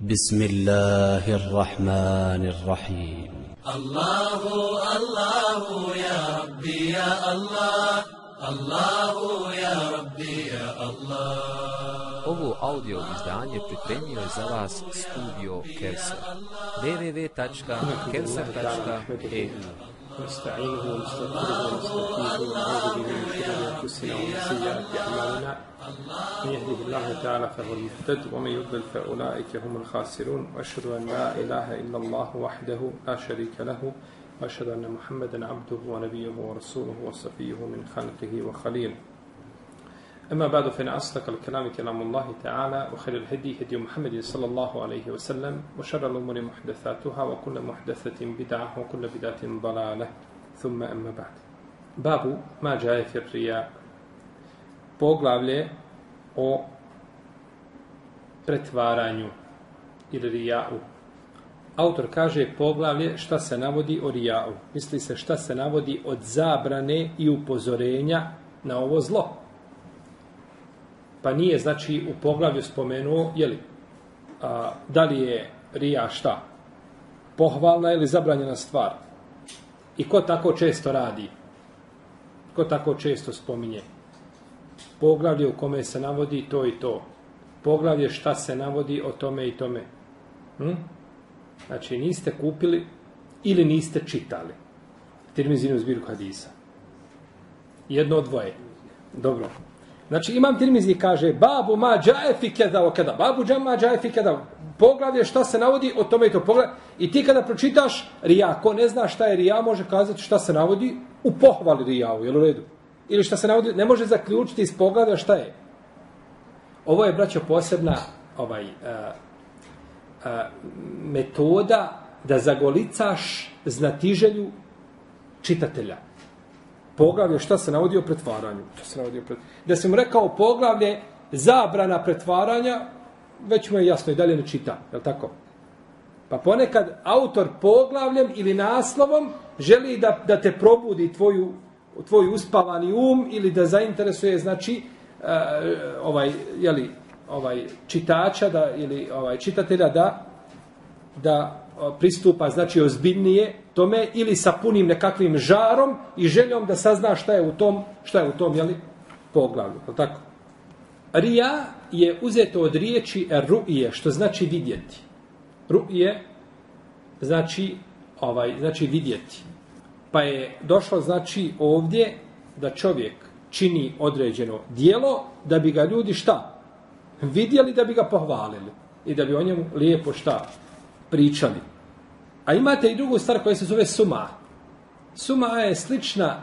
بسم الله الرحمن الرحيم الله الله يا ربي يا الله الله يا ربي يا الله Ovo audio izdanje pripremio je za vas studio Kelser. www.kelser.eu ونستعينه ونستغفره ونستغفره ونعوذ به من شرور انفسنا ومن سيئات أعمالنا. من يهده الله تعالى فهو المهتد ومن يضلل فأولئك هم الخاسرون. وأشهد أن لا إله إلا الله وحده لا شريك له وأشهد أن محمدا عبده ونبيه ورسوله وصفيه من خلقه وخليله. أما بعد فإن أصدق الكلام كلام الله تعالى وخير الهدي هدي محمد صلى الله عليه وسلم وشر الأمور محدثاتها وكل محدثة بدعة وكل بدعة ضلالة ثم أما بعد باب ما جاء في الرياء poglavlje o pretvaranju ili rijau. Autor kaže poglavlje šta se navodi o rijau. Misli se šta se navodi od zabrane i upozorenja na ovo zlo pa nije, znači, u poglavlju spomenuo, jeli, a, da li je rija šta? Pohvalna ili zabranjena stvar? I ko tako često radi? Ko tako često spominje? Poglavlje u kome se navodi to i to. Poglavlje šta se navodi o tome i tome. Hm? Znači, niste kupili ili niste čitali. Tirmizinu zbirku hadisa. Jedno od dvoje. Dobro. Znači imam Tirmizi kaže babu ma džaje fi kada o keda. Babu džam ma džaje fi keda. Poglavlje šta se navodi o tome i to poglavlje. I ti kada pročitaš rija, ko ne zna šta je rija, može kazati šta se navodi u pohvali rijavu, jel u redu? Ili šta se navodi, ne može zaključiti iz poglavlja šta je. Ovo je, braćo, posebna ovaj, a, a, metoda da zagolicaš znatiželju čitatelja poglavlje šta se navodi o pretvaranju. Šta se navodi o pretvaranju. Da sam rekao poglavlje zabrana pretvaranja, već mu je jasno i dalje ne čita. Je li tako? Pa ponekad autor poglavljem ili naslovom želi da, da te probudi tvoju, tvoj uspavani um ili da zainteresuje, znači, uh, ovaj, jeli, ovaj čitača da, ili ovaj čitatelja da da pristupa znači ozbiljnije tome ili sa punim nekakvim žarom i željom da sazna šta je u tom šta je u tom je li poglavlju je tako? Rija je uzeto od riječi ruije, što znači vidjeti. Ruije znači ovaj znači vidjeti. Pa je došlo znači ovdje da čovjek čini određeno dijelo da bi ga ljudi šta? Vidjeli da bi ga pohvalili i da bi o njemu lijepo šta pričali. A imate i drugu stvar koja se zove suma. Suma je slična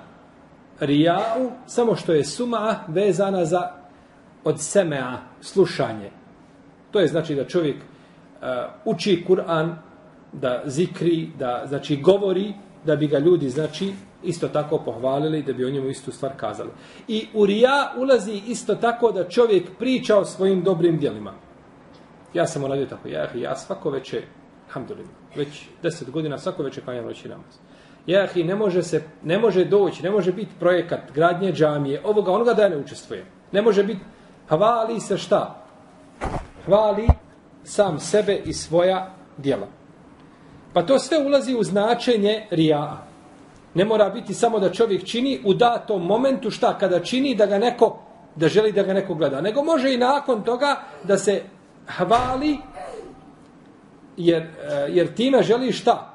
rijau, samo što je suma vezana za od semea, slušanje. To je znači da čovjek uh, uči Kur'an, da zikri, da znači govori, da bi ga ljudi znači isto tako pohvalili, da bi o njemu istu stvar kazali. I u rija ulazi isto tako da čovjek priča o svojim dobrim djelima. Ja sam uradio tako, ja, ja svako večer Alhamdulillah. Već deset godina svako večer klanjam noći namaz. Jahi, ne može se, ne može doći, ne može biti projekat gradnje džamije, ovoga, onoga da ja ne učestvuje. Ne može biti, hvali se šta? Hvali sam sebe i svoja djela. Pa to sve ulazi u značenje rijaa. Ne mora biti samo da čovjek čini u datom momentu šta kada čini da ga neko, da želi da ga neko gleda. Nego može i nakon toga da se hvali jer, e, jer time želi šta?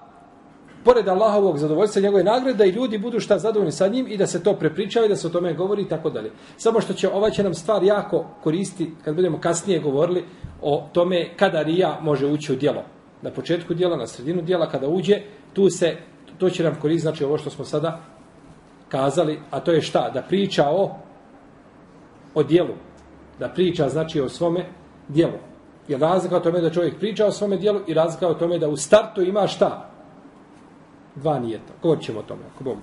Pored Allahovog zadovoljstva njegove nagrade, da i ljudi budu šta zadovoljni sa njim i da se to prepričava i da se o tome govori i tako dalje. Samo što će ova će nam stvar jako koristi kad budemo kasnije govorili o tome kada rija može ući u dijelo. Na početku dijela, na sredinu dijela, kada uđe, tu se, to će nam koristiti, znači ovo što smo sada kazali, a to je šta? Da priča o, o dijelu. Da priča, znači, o svome dijelu. Je razlika o tome da čovjek priča o svome dijelu i razlika o tome da u startu ima šta? Dva nijeta. Govorit ćemo o tome. Ako Bog.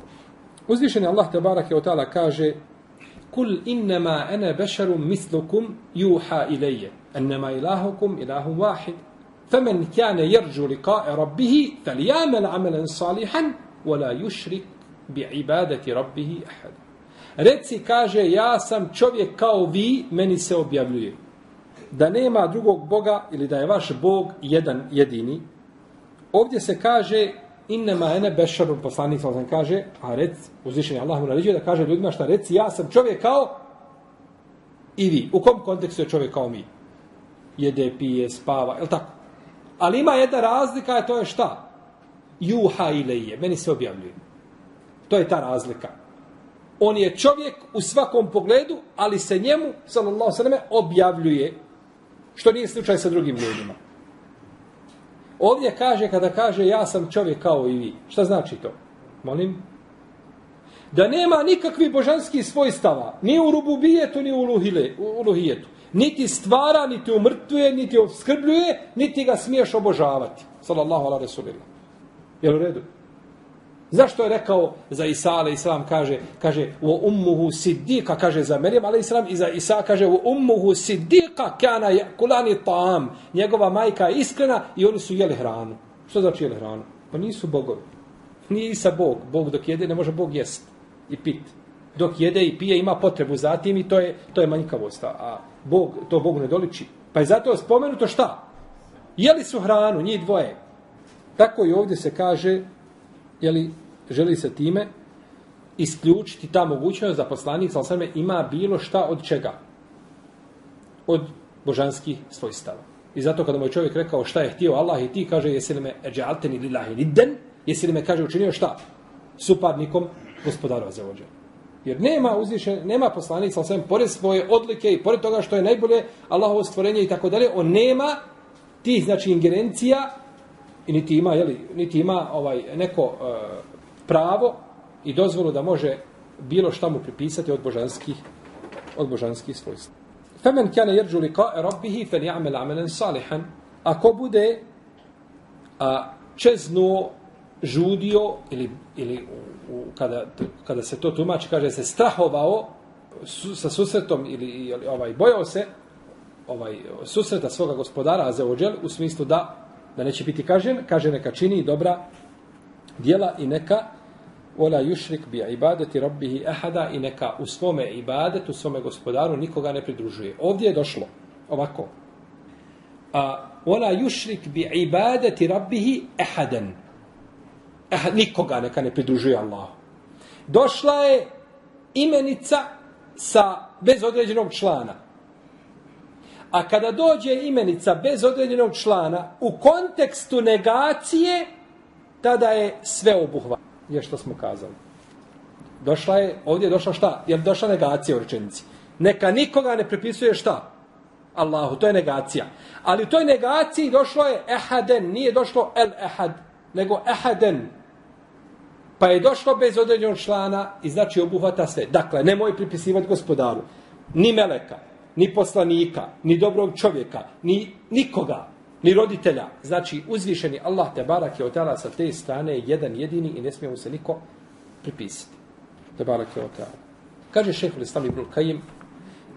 Uzvišen je Allah te o ta'ala kaže Kul innama ene bešaru mislukum juha ilaje. Ennama ilahukum ilahum wahid. Femen kjane jerđu liqae rabbihi falijamel amelen salihan wala yushrik bi ibadati rabbihi ahad. Reci kaže ja sam čovjek kao vi meni se objavljuje da nema drugog Boga ili da je vaš Bog jedan jedini, ovdje se kaže innema ene bešarun poslanik sam kaže, a rec, uzvišen je Allah mu naređuje da kaže ljudima šta reci, ja sam čovjek kao i vi. U kom kontekstu je čovjek kao mi? Jede, pije, spava, je tako? Ali ima jedna razlika, a to je šta? Juha ile meni se objavljuje. To je ta razlika. On je čovjek u svakom pogledu, ali se njemu, sallallahu sallam, objavljuje, što nije slučaj sa drugim ljudima. Ovdje kaže, kada kaže ja sam čovjek kao i vi. Šta znači to? Molim? Da nema nikakvi božanski svojstava, ni u rububijetu, ni u, luhile, u luhijetu. Niti stvara, niti umrtvuje, niti obskrbljuje, niti ga smiješ obožavati. Sallallahu ala rasulillah. Jel u redu? Zašto je rekao za Isa ale Islam kaže kaže u ummuhu siddika, kaže za Merijem, ale Islam i za Isa kaže u ummuhu siddika kana kulani ta'am njegova majka je iskrena i oni su jeli hranu. Što znači jeli hranu? Pa nisu bogovi. Nije Isa bog. Bog dok jede ne može bog jest i pit. Dok jede i pije ima potrebu za tim i to je to je manjkavost. A bog to bogu ne doliči. Pa je zato spomenuto šta? Jeli su hranu njih dvoje. Tako i ovdje se kaže jeli, želi se time isključiti ta mogućnost da poslanik sa osrme ima bilo šta od čega? Od božanskih svojstava. I zato kada moj čovjek rekao šta je htio Allah i ti kaže jesi li me eđalteni lillahi nidden, jesi li me kaže učinio šta? Supadnikom gospodara za ođe. Jer nema uzvišen, nema poslanik sa osrme, pored svoje odlike i pored toga što je najbolje Allahovo stvorenje i tako dalje, on nema tih znači ingerencija i niti ima, jeli, niti ima ovaj neko uh, pravo i dozvolu da može bilo šta mu pripisati od božanskih od božanskih svojstva. Femen kana yarju liqa rabbih falyamal amalan salihan. Ako bude a čeznuo, žudio ili ili u, u, kada kada se to tumači kaže se strahovao su, sa susretom ili, ili ovaj bojao se ovaj susreta svoga gospodara Azeođel u smislu da da neće biti kažen, kaže neka čini dobra djela i neka ola yushrik bi ibadati rabbihi i neka u svome ibadetu, svome gospodaru nikoga ne pridružuje. Ovdje je došlo ovako. A ola yushrik bi ibadati rabbihi ahadan. Ahad, nikoga neka ne pridružuje Allahu. Došla je imenica sa bez određenog člana. A kada dođe imenica bez određenog člana u kontekstu negacije, tada je sve obuhva. Je što smo kazali. Došla je, ovdje je došla šta? Je došla negacija u rečenici? Neka nikoga ne prepisuje šta? Allahu, to je negacija. Ali u toj negaciji došlo je ehaden, nije došlo el ehad, nego ehaden. Pa je došlo bez određenog člana i znači obuhvata sve. Dakle, nemoj pripisivati gospodaru, ni meleka, ni poslanika, ni dobrog čovjeka, ni nikoga, ni roditelja. Znači, uzvišeni Allah te barak je otala sa te strane jedan jedini i ne smije mu se niko pripisati. Te barak je otala. Kaže šehol Islam ibn Kajim,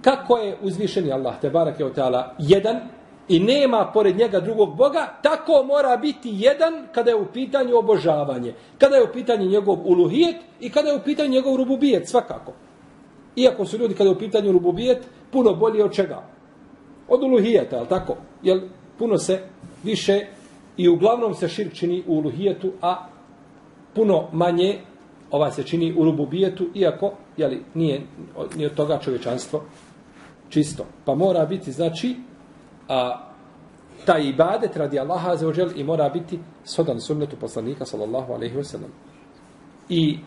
kako je uzvišeni Allah te barak je otala jedan i nema pored njega drugog Boga, tako mora biti jedan kada je u pitanju obožavanje, kada je u pitanju njegov uluhijet i kada je u pitanju njegov rububijet, svakako. Iako su ljudi kada je u pitanju rububijet, puno bolji od čega? Od uluhijeta, je tako? Jel, puno se više i uglavnom se širk čini u uluhijetu, a puno manje ovaj se čini u rububijetu, iako jeli, nije, nije od toga čovječanstvo čisto. Pa mora biti, znači, a, taj ibadet radi Allaha za ođel i mora biti sodan sunnetu poslanika, sallallahu alaihi wa sallam. I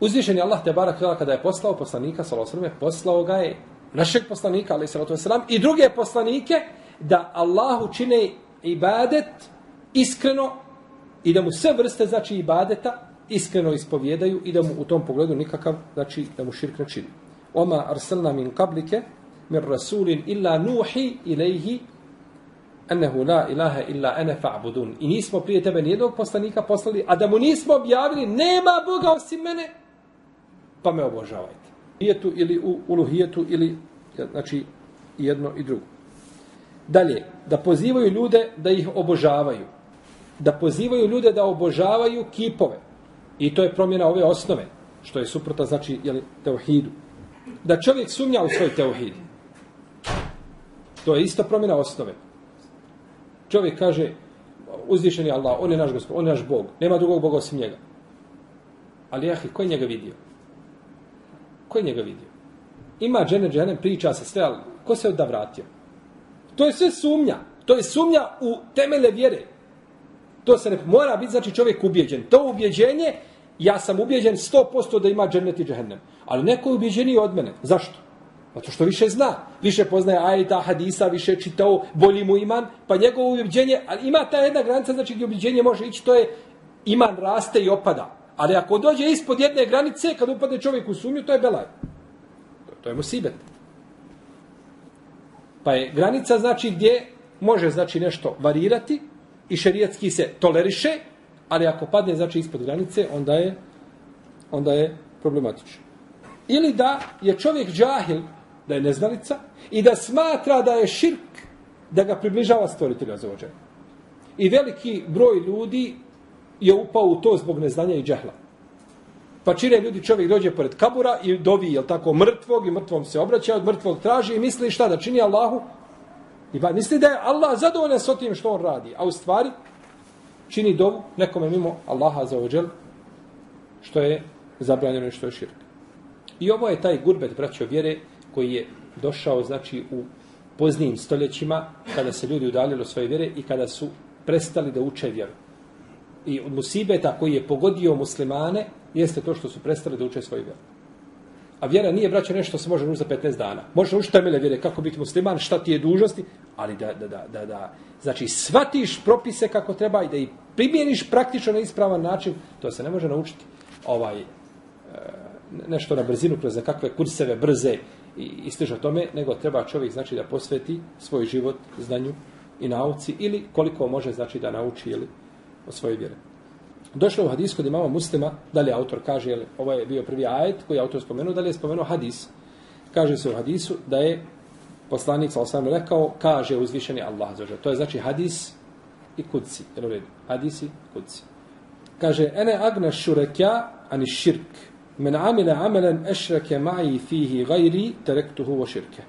uzvišen je Allah te barak kada je poslao poslanika, sallallahu alaihi wa sallam, poslao ga je našeg poslanika, alaihi sallatu wa sallam, i druge poslanike, da Allahu čine ibadet iskreno i da mu sve vrste, znači, ibadeta iskreno ispovjedaju i da mu u tom pogledu nikakav, znači, da mu širk ne čini. Oma arsalna min kablike, min rasulin illa nuhi ilaihi ennehu la ilaha illa ene fa'budun. I nismo prije tebe nijednog poslanika poslali, a da mu nismo objavili, nema Boga osim mene, pa me obožavajte hijetu ili u uluhijetu ili znači jedno i drugo. Dalje, da pozivaju ljude da ih obožavaju. Da pozivaju ljude da obožavaju kipove. I to je promjena ove osnove, što je suprota znači jeli, teohidu. Da čovjek sumnja u svoj teohid. To je isto promjena osnove. Čovjek kaže, uzvišen je Allah, on je naš gospod, on je naš Bog, nema drugog Boga osim njega. Ali jahi, ko je njega vidio? Ko je njega vidio? Ima džene, džene, priča se sve, ali ko se odda vratio? To je sve sumnja. To je sumnja u temele vjere. To se ne mora biti, znači čovjek ubjeđen. To ubjeđenje, ja sam ubjeđen 100% da ima džennet i džehennem. Ali neko je ubjeđeniji od mene. Zašto? Zato što više zna. Više poznaje ajeta, hadisa, više čitao, bolji mu iman. Pa njegovo ubjeđenje, ali ima ta jedna granica, znači gdje ubjeđenje može ići, to je iman raste i opada. Ali ako dođe ispod jedne granice, kad upadne čovjek u sumnju, to je belaj. To je musibet. Pa je granica znači gdje može znači nešto varirati i šerijatski se toleriše, ali ako padne znači ispod granice, onda je onda je problematično. Ili da je čovjek džahil, da je neznalica, i da smatra da je širk, da ga približava stvoritelja za ođe. I veliki broj ljudi je upao u to zbog neznanja i džahla. Pa čire ljudi, čovjek dođe pored kabura i dovi, jel tako, mrtvog i mrtvom se obraća, od mrtvog traži i misli šta da čini Allahu? I ba, misli da je Allah zadovoljan s tim što on radi. A u stvari čini dovu nekome mimo Allaha za ođel, što je zabranjeno i što je širk. I ovo je taj gurbet, braćo vjere, koji je došao, znači, u poznijim stoljećima, kada se ljudi udaljili od svoje vjere i kada su prestali da uče vjeru. I od musibeta koji je pogodio muslimane, jeste to što su prestali da uče svoju vjeru. A vjera nije, braće, nešto se može naučiti za 15 dana. Možeš naučiti temelje vjere, kako biti musliman, šta ti je dužnosti, ali da, da, da, da, da, znači, shvatiš propise kako treba i da ih primjeniš praktično na ispravan način, to se ne može naučiti ovaj, e, nešto na brzinu kroz nekakve kurseve brze i, i stiže tome, nego treba čovjek znači da posveti svoj život znanju i nauci ili koliko može znači da nauči ili o svojoj vjeri. Došlo u hadis kod imama muslima, da li autor kaže, jel, ovo je bio prvi ajet koji je autor spomenuo, da li je spomenuo hadis. Kaže se u hadisu da je poslanik sa osam rekao, kaže uzvišeni Allah. Zađe. To je znači hadis i kudci. Jel u redu? Hadis i kudci. Kaže, ene agna šurekja ani širk. Men amile amelen ešreke ma'i fihi gajri, terektuhu vo širke.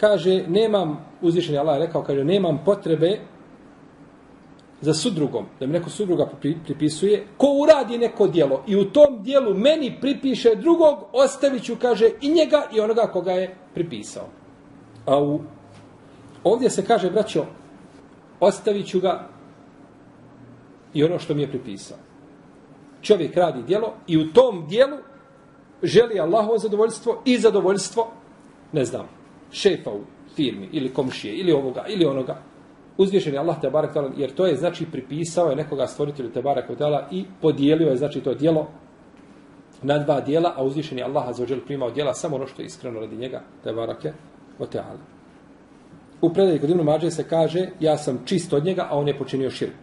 Kaže, nemam, uzvišeni Allah je rekao, kaže, nemam potrebe za sudrugom, da mi neko sudruga pripisuje, ko uradi neko dijelo i u tom dijelu meni pripiše drugog, ostavit ću, kaže, i njega i onoga koga je pripisao. A u, ovdje se kaže, braćo, ostavit ću ga i ono što mi je pripisao. Čovjek radi dijelo i u tom dijelu želi Allahovo zadovoljstvo i zadovoljstvo, ne znam, šefa u firmi ili komšije ili ovoga ili onoga uzvišen je Allah te barek jer to je znači pripisao je nekoga stvoritelju te barek i podijelio je znači to djelo na dva dijela, a uzvišen je Allah azzawajal primao djela samo ono što je iskreno radi njega tebarake o teala. U predaji kod Ibnu Mađe se kaže ja sam čist od njega, a on je počinio širk.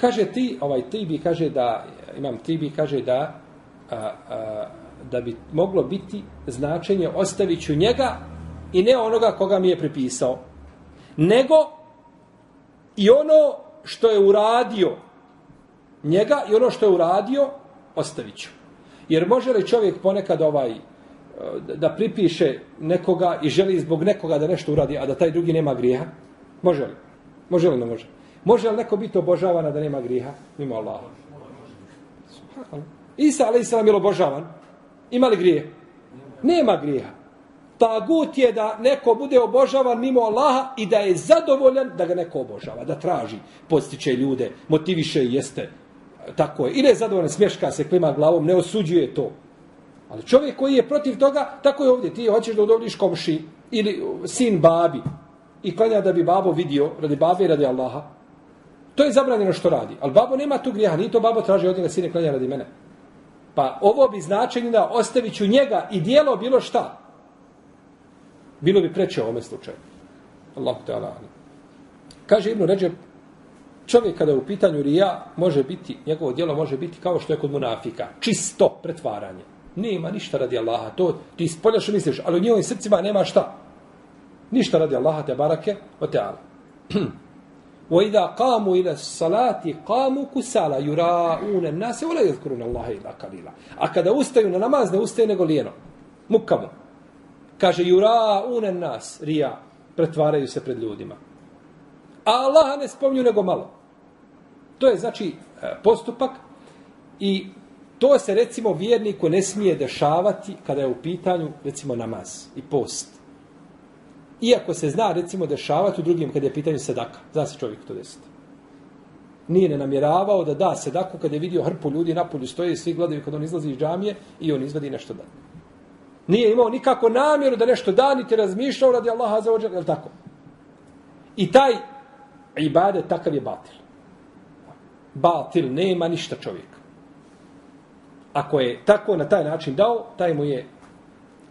Kaže ti, ovaj Tibi kaže da, imam Tibi kaže da a, a, da bi moglo biti značenje ostaviću njega i ne onoga koga mi je pripisao. Nego i ono što je uradio njega i ono što je uradio ostavit ću. Jer može li čovjek ponekad ovaj eh, da pripiše nekoga i želi zbog nekoga da nešto uradi, a da taj drugi nema grijeha? Može li? Može li ne može? Može li neko biti obožavan, a da nema grijeha? Mimo Allaha. Isa, ali Isa je obožavan. Ima li grije? Nema grijeha tagut je da neko bude obožavan mimo Allaha i da je zadovoljan da ga neko obožava, da traži, postiče ljude, motiviše i jeste. Tako je. I ne je zadovoljan, smješka se, klima glavom, ne osuđuje to. Ali čovjek koji je protiv toga, tako je ovdje. Ti hoćeš da udovoljiš komši ili sin babi i klanja da bi babo vidio radi babe i radi Allaha. To je zabranjeno što radi. Ali babo nema tu grijeha, ni to babo traži od njega sine klanja radi mene. Pa ovo bi značenje da ostavit njega i dijelo bilo šta bilo bi preče u ovome slučaju. Allah te ala. Kaže Ibnu Ređeb, čovjek kada je u pitanju rija, može biti, njegovo djelo može biti kao što je kod munafika. Čisto pretvaranje. Nema ništa radi Allaha. To ti spoljaš misliš, ali u njihovim srcima nema šta. Ništa radi Allaha te barake o te ala. وَإِذَا قَامُوا إِلَى الصَّلَاةِ قَامُوا كُسَالَ يُرَاءُونَ النَّاسِ وَلَا يَذْكُرُونَ اللَّهَ إِلَّا قَلِيلًا A kada ustaju na namaz, ne ustaje nego lijeno. Mukamu. Kaže, jura unen nas, rija. pretvaraju se pred ljudima. A Allaha ne spomnju nego malo. To je znači e, postupak i to se recimo vjerniku ne smije dešavati kada je u pitanju recimo namaz i post. Iako se zna recimo dešavati u drugim kada je pitanje sedaka. Zna se čovjek to desiti. Nije ne namjeravao da da sedaku kada je vidio hrpu ljudi na polju stoje i svi gledaju kada on izlazi iz džamije i on izvadi nešto da. Nije imao nikako namjeru da nešto da, niti razmišljao radi Allaha za ođer, je tako? I taj ibadet takav je batil. Batil, nema ništa čovjeka. Ako je tako na taj način dao, taj mu je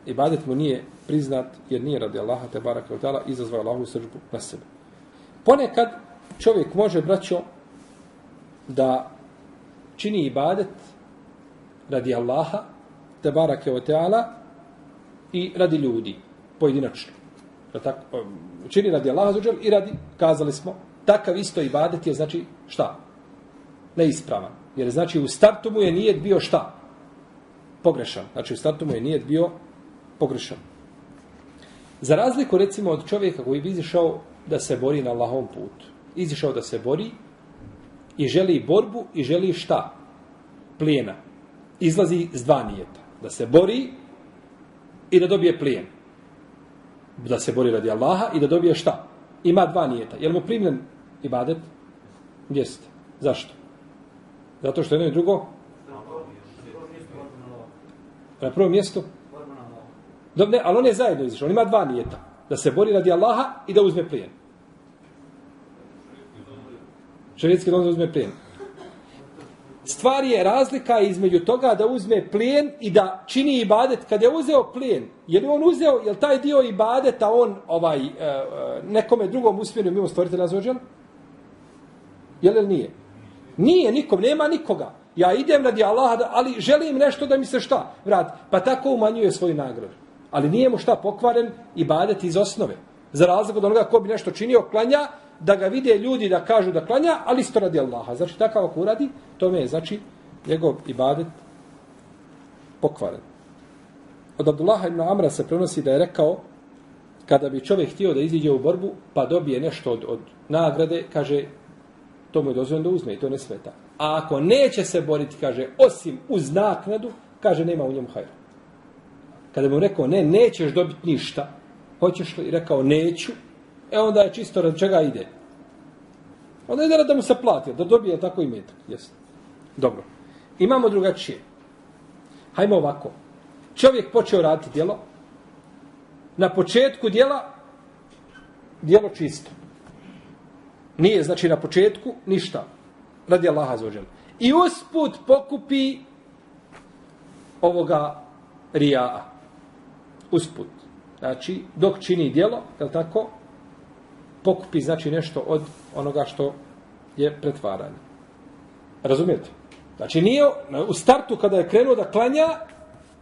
ibadet mu nije priznat jer nije radi Allaha te baraka ta'ala izazvao Allahu sržbu na sebe. Ponekad čovjek može braćo da čini ibadet radi Allaha te baraka ta'ala i radi ljudi pojedinačno. Da tako čini radi Allaha zađer i radi kazali smo takav isto ibadet je znači šta? Neispravan. Jer znači u startu mu je nijet bio šta? Pogrešan. Znači u startu mu je nijet bio pogrešan. Za razliku recimo od čovjeka koji bi izišao da se bori na Allahovom putu. Izišao da se bori i želi borbu i želi šta? Plijena. Izlazi s dva nijeta. Da se bori i da dobije plijen. Da se bori radi Allaha i da dobije šta? Ima dva nijeta. Je li mu primljen ibadet? Jeste. Zašto? Zato što jedno i drugo? Na prvom mjestu? Dobro, ne, ali on je zajedno izišao. On ima dva nijeta. Da se bori radi Allaha i da uzme plijen. Šarijetski dom da uzme plijen. Stvar je razlika između toga da uzme plijen i da čini ibadet. Kad je uzeo plijen, je li on uzeo, je li taj dio ibadeta on ovaj, e, e, nekome drugom usmjerio mimo stvoritelja zvođena? Je li nije? Nije nikom, nema nikoga. Ja idem radi Allaha, ali želim nešto da mi se šta vrati. Pa tako umanjuje svoju nagradu. Ali nije mu šta pokvaren i badet iz osnove. Za razliku od onoga ko bi nešto činio, klanja, da ga vide ljudi da kažu da klanja, ali isto radi Allaha. Znači, takav ako uradi, tome je, znači, njegov ibadet pokvaren. Od Abdullaha ibn Amra se prenosi da je rekao, kada bi čovjek htio da iziđe u borbu, pa dobije nešto od, od nagrade, kaže, to mu je dozvoljeno da uzme i to ne sveta. A ako neće se boriti, kaže, osim uz naknadu, kaže, nema u njemu hajra. Kada mu rekao, ne, nećeš dobiti ništa, hoćeš li, rekao, neću, e onda je čisto rad čega ide. Onda ide da mu se plati, da dobije tako i metak. Jesi. Dobro. Imamo drugačije. Hajmo ovako. Čovjek počeo raditi djelo. Na početku djela, djelo čisto. Nije, znači, na početku ništa. Radi Allaha za I usput pokupi ovoga rijaa usput. Znači, dok čini djelo, je tako, pokupi znači nešto od onoga što je pretvaranje. Razumijete? Znači, nije u startu kada je krenuo da klanja,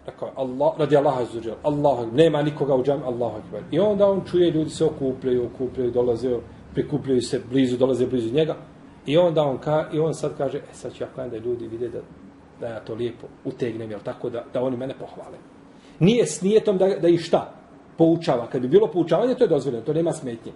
rekao Allah, radi Allaha izuđel, Allah, nema nikoga u džami, Allah akbar. I onda on čuje, ljudi se okupljaju, okupljaju, dolaze, prikupljaju se blizu, dolaze blizu njega. I onda on, ka, i on sad kaže, e sad ću ja klanjati da ljudi vide da, da ja to lijepo utegnem, jel tako, da, da oni mene pohvale. Nije s nijetom da, da ih šta? Poučava. Kad bi bilo poučavanje, to je dozvoljeno, to nema smetnje.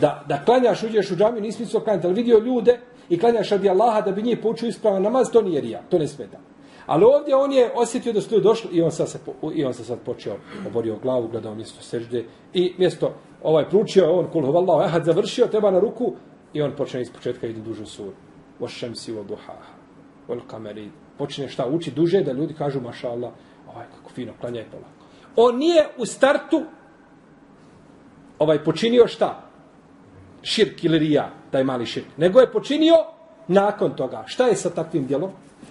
Da, da klanjaš, uđeš u džamiju, nisi mislio klanjati, ali vidio ljude i klanjaš radi Allaha da bi njih poučio ispravan namaz, to nije rija, to ne smeta. Ali ovdje on je osjetio da su ljudi došli i on, sad se, i on se sad počeo, oborio glavu, gledao mjesto sežde i mjesto ovaj pručio, on kul huvallahu ehad završio, treba na ruku i on počne iz početka ide dužu suru. O šemsi o duhaha. o kameri. Počne šta uči duže da ljudi kažu maša Allah, ovaj kako fino klanja je polako. On nije u startu ovaj počinio šta? Širk ili rija, taj mali širk. Nego je počinio nakon toga. Šta je sa takvim djelom?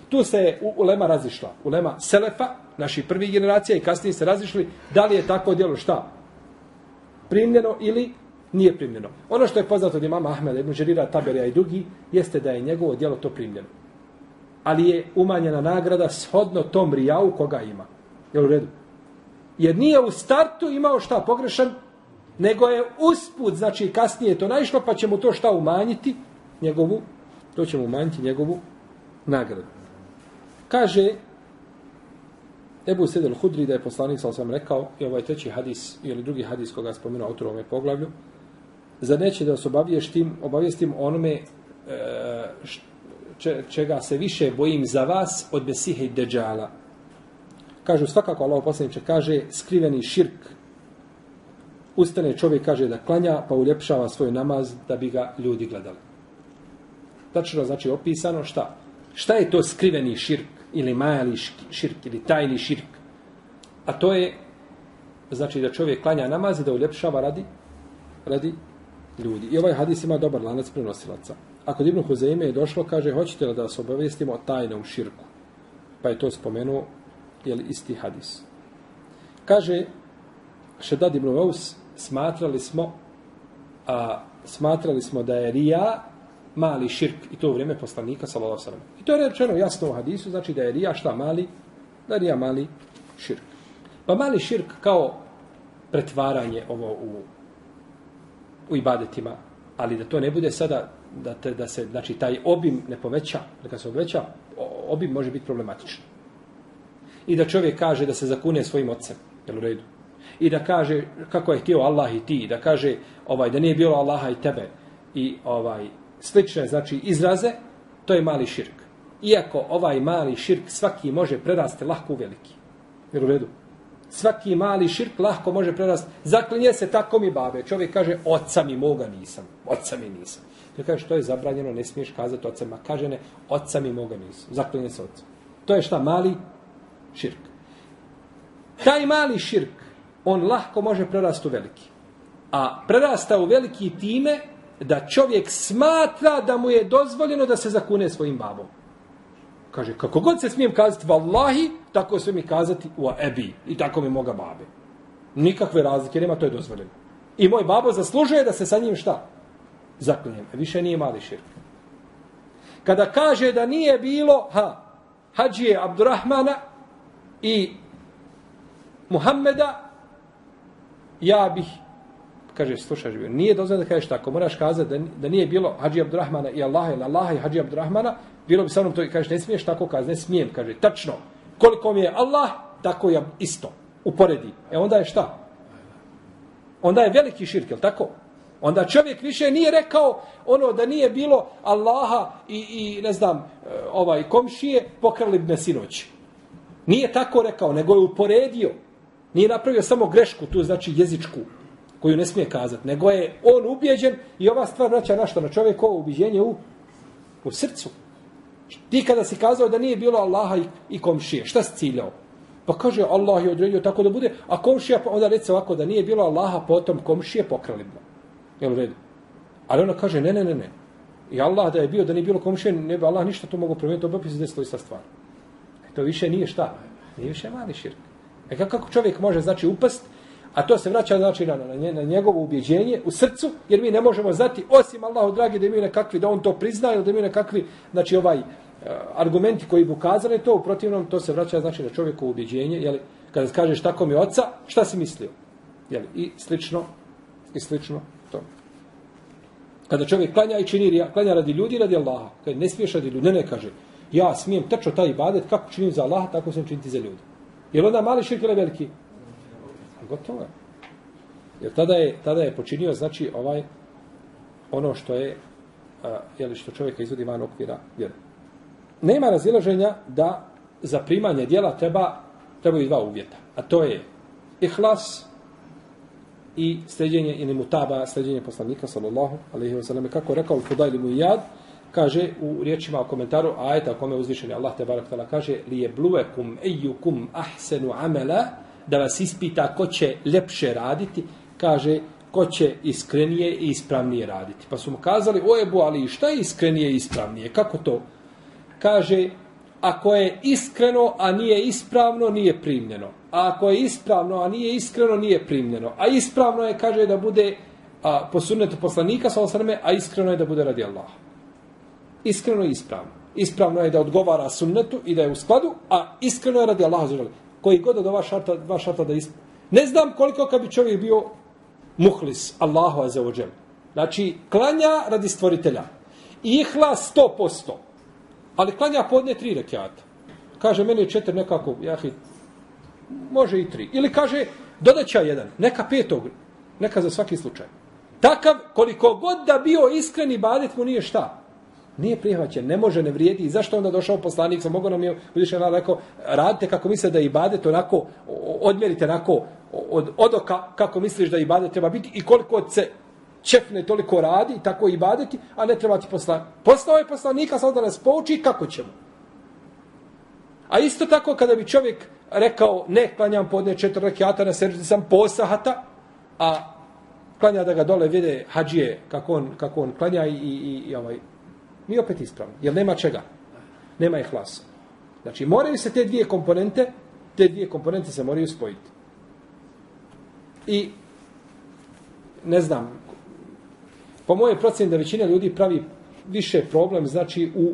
Tu se je ulema razišla. Ulema Selefa, naši prvi generacija i kasnije se razišli da li je tako djelo šta? Primljeno ili nije primljeno. Ono što je poznato od imama Ahmeda, Ibn Žerira, Taberija i drugi, jeste da je njegovo djelo to primljeno ali je umanjena nagrada shodno tom rijavu koga ima. Je u redu? Jer nije u startu imao šta pogrešan, nego je usput, znači kasnije to naišlo, pa će mu to šta umanjiti, njegovu, to će mu umanjiti njegovu nagradu. Kaže Ebu Sedel Hudri da je poslanik sam sam rekao, i ovaj treći hadis, ili drugi hadis koga spomenuo autor u ovome poglavlju, za neće da vas obavijestim, obavijestim onome e, če, čega se više bojim za vas od Mesihe i Deđala. Kažu svakako Allah poslaniče kaže skriveni širk. Ustane čovjek kaže da klanja pa uljepšava svoj namaz da bi ga ljudi gledali. Tačno znači opisano šta? Šta je to skriveni širk ili majali širk ili tajni širk? A to je znači da čovjek klanja namaz i da uljepšava radi radi ljudi. I ovaj hadis ima dobar lanac prenosilaca. Ako Ibn Huzeime je došlo, kaže, hoćete li da vas obavestimo o tajnom širku? Pa je to spomenuo, je li isti hadis. Kaže, Šedad Ibn Vaus, smatrali smo, a, smatrali smo da je rija mali širk, i to u vrijeme poslanika, sallallahu alejhi I to je rečeno jasno u hadisu, znači da je rija šta mali, da je rija mali širk. Pa mali širk kao pretvaranje ovo u, u ibadetima, ali da to ne bude sada da, te, da se, znači, taj obim ne poveća, da se poveća, obim može biti problematičan. I da čovjek kaže da se zakune svojim ocem, jel u redu? I da kaže kako je htio Allah i ti, da kaže ovaj da nije bilo Allaha i tebe i ovaj slične znači izraze, to je mali širk. Iako ovaj mali širk svaki može prerasti lahko u veliki. Jer u redu? Svaki mali širk lahko može prerasti. Zaklinje se tako mi babe. Čovjek kaže, oca mi moga nisam. Oca mi nisam. Ti kaže, što je zabranjeno, ne smiješ kazati ocema. Kaže ne, oca mi moga nisam. Zaklinje se oca. To je šta, mali širk. Taj mali širk, on lahko može prerasti u veliki. A prerasta u veliki time da čovjek smatra da mu je dozvoljeno da se zakune svojim babom. Kaže, kako god se smijem kazati vallahi, tako se mi kazati u ebi. I tako mi moga babe. Nikakve razlike nema, to je dozvoljeno. I moj babo zaslužuje da se sa njim šta? zaklinjem. Više nije mali širk. Kada kaže da nije bilo ha, hađije Abdurrahmana i Muhammeda, ja bih, kaže, slušaš, nije dozvoljeno da kažeš tako, moraš kazati da, da nije bilo Hadži Abdurrahmana i Allaha ili Allaha i Hadži Abdurrahmana, bilo bi sa mnom to i kažeš, ne smiješ tako kazati, ne smijem, kaže, tačno, koliko mi je Allah, tako je isto, uporedi. E onda je šta? Onda je veliki širk, jel tako? Onda čovjek više nije rekao ono da nije bilo Allaha i, i ne znam, e, ovaj komšije pokrali bi me sinoć. Nije tako rekao, nego je uporedio. Nije napravio samo grešku, tu znači jezičku, koju ne smije kazati. Nego je on ubijeđen i ova stvar vraća na što? Na čovjekovo ubjeđenje u, u srcu. Ti kada si kazao da nije bilo Allaha i, i komšije, šta si ciljao? Pa kaže, Allah je odredio tako da bude, a komšija, pa onda reci ovako, da nije bilo Allaha, potom komšije pokrali bi. Jel u redu? Ali ona kaže, ne, ne, ne, ne. I Allah da je bio, da nije bilo komšije, ne bi Allah ništa to mogu promijeniti, to bi se desilo ista stvar. E to više nije šta? Nije više mali širk. E kako čovjek može, znači, upast, a to se vraća, znači, na, na, na njegovo ubjeđenje u srcu, jer mi ne možemo znati, osim Allahu dragi, da imaju nekakvi, da on to prizna, ili da imaju nekakvi, znači, ovaj, eh, argumenti koji bi ukazali to, u protivnom, to se vraća, znači, na čovjekovo ubjeđenje, jel, kada kažeš tako mi oca, šta si mislio? Jel, i slično, i slično to. Kada čovjek klanja i čini, klanja radi ljudi, radi Allaha. Kada ne smiješ radi ljudi, ne ne kaže, ja smijem tačno taj ibadet, kako činim za Allaha, tako sam činiti za ljudi. Je li onda mali širk ili veliki? Gotovo je. Jer tada je, tada je počinio, znači, ovaj, ono što je, a, jeli što čovjeka izvodi van okvira vjera. Nema razilaženja da za primanje dijela treba, trebaju dva uvjeta. A to je ihlas, i sređenje ili mutaba, sređenje poslanika sallallahu alejhi ve sallam, kako rekao Fudail ibn Iyad kaže u riječima u komentaru ajeta kome uzvišeni Allah te barak tala kaže li je bluekum ejukum ahsanu amala da vas ispita ko će lepše raditi kaže ko će iskrenije i ispravnije raditi pa su mu kazali o Ebu Ali šta je iskrenije i ispravnije kako to kaže ako je iskreno a nije ispravno nije primljeno A ako je ispravno, a nije iskreno, nije primljeno. A ispravno je, kaže, da bude a, po sunnetu poslanika, sa osrme, a iskreno je da bude radi Allaha. Iskreno i ispravno. Ispravno je da odgovara sunnetu i da je u skladu, a iskreno je radi Allaha. Zažali. Koji god od ova šarta, dva šarta da ispravno. Ne znam koliko kad bi čovjek bio muhlis, Allahu azzawajal. Znači, klanja radi stvoritelja. Ihla sto posto. Ali klanja podne tri rekiata. Kaže, meni je četiri nekako, jahit, može i tri. Ili kaže, dodaća jedan, neka petog, neka za svaki slučaj. Takav, koliko god da bio iskreni badet mu nije šta? Nije prihvaćen, ne može, ne vrijedi. I zašto onda došao poslanik? Sam mogu nam je, budiš je rekao, radite kako misle da ibadet onako, odmjerite onako od odoka kako misliš da ibadet treba biti i koliko se čefne toliko radi, tako i badeti, a ne treba ti poslanik. Poslao je poslanika, sad da nas pouči kako ćemo. A isto tako kada bi čovjek rekao ne klanjam podne četiri rekiata na srđu sam posahata, a klanja da ga dole vide hađije kako on, kako on klanja i, i, i ovaj, Nije opet ispravno. Jer nema čega. Nema ihlasa. hlasa. Znači, moraju se te dvije komponente, te dvije komponente se moraju spojiti. I, ne znam, po moje procjeni da većina ljudi pravi više problem, znači, u,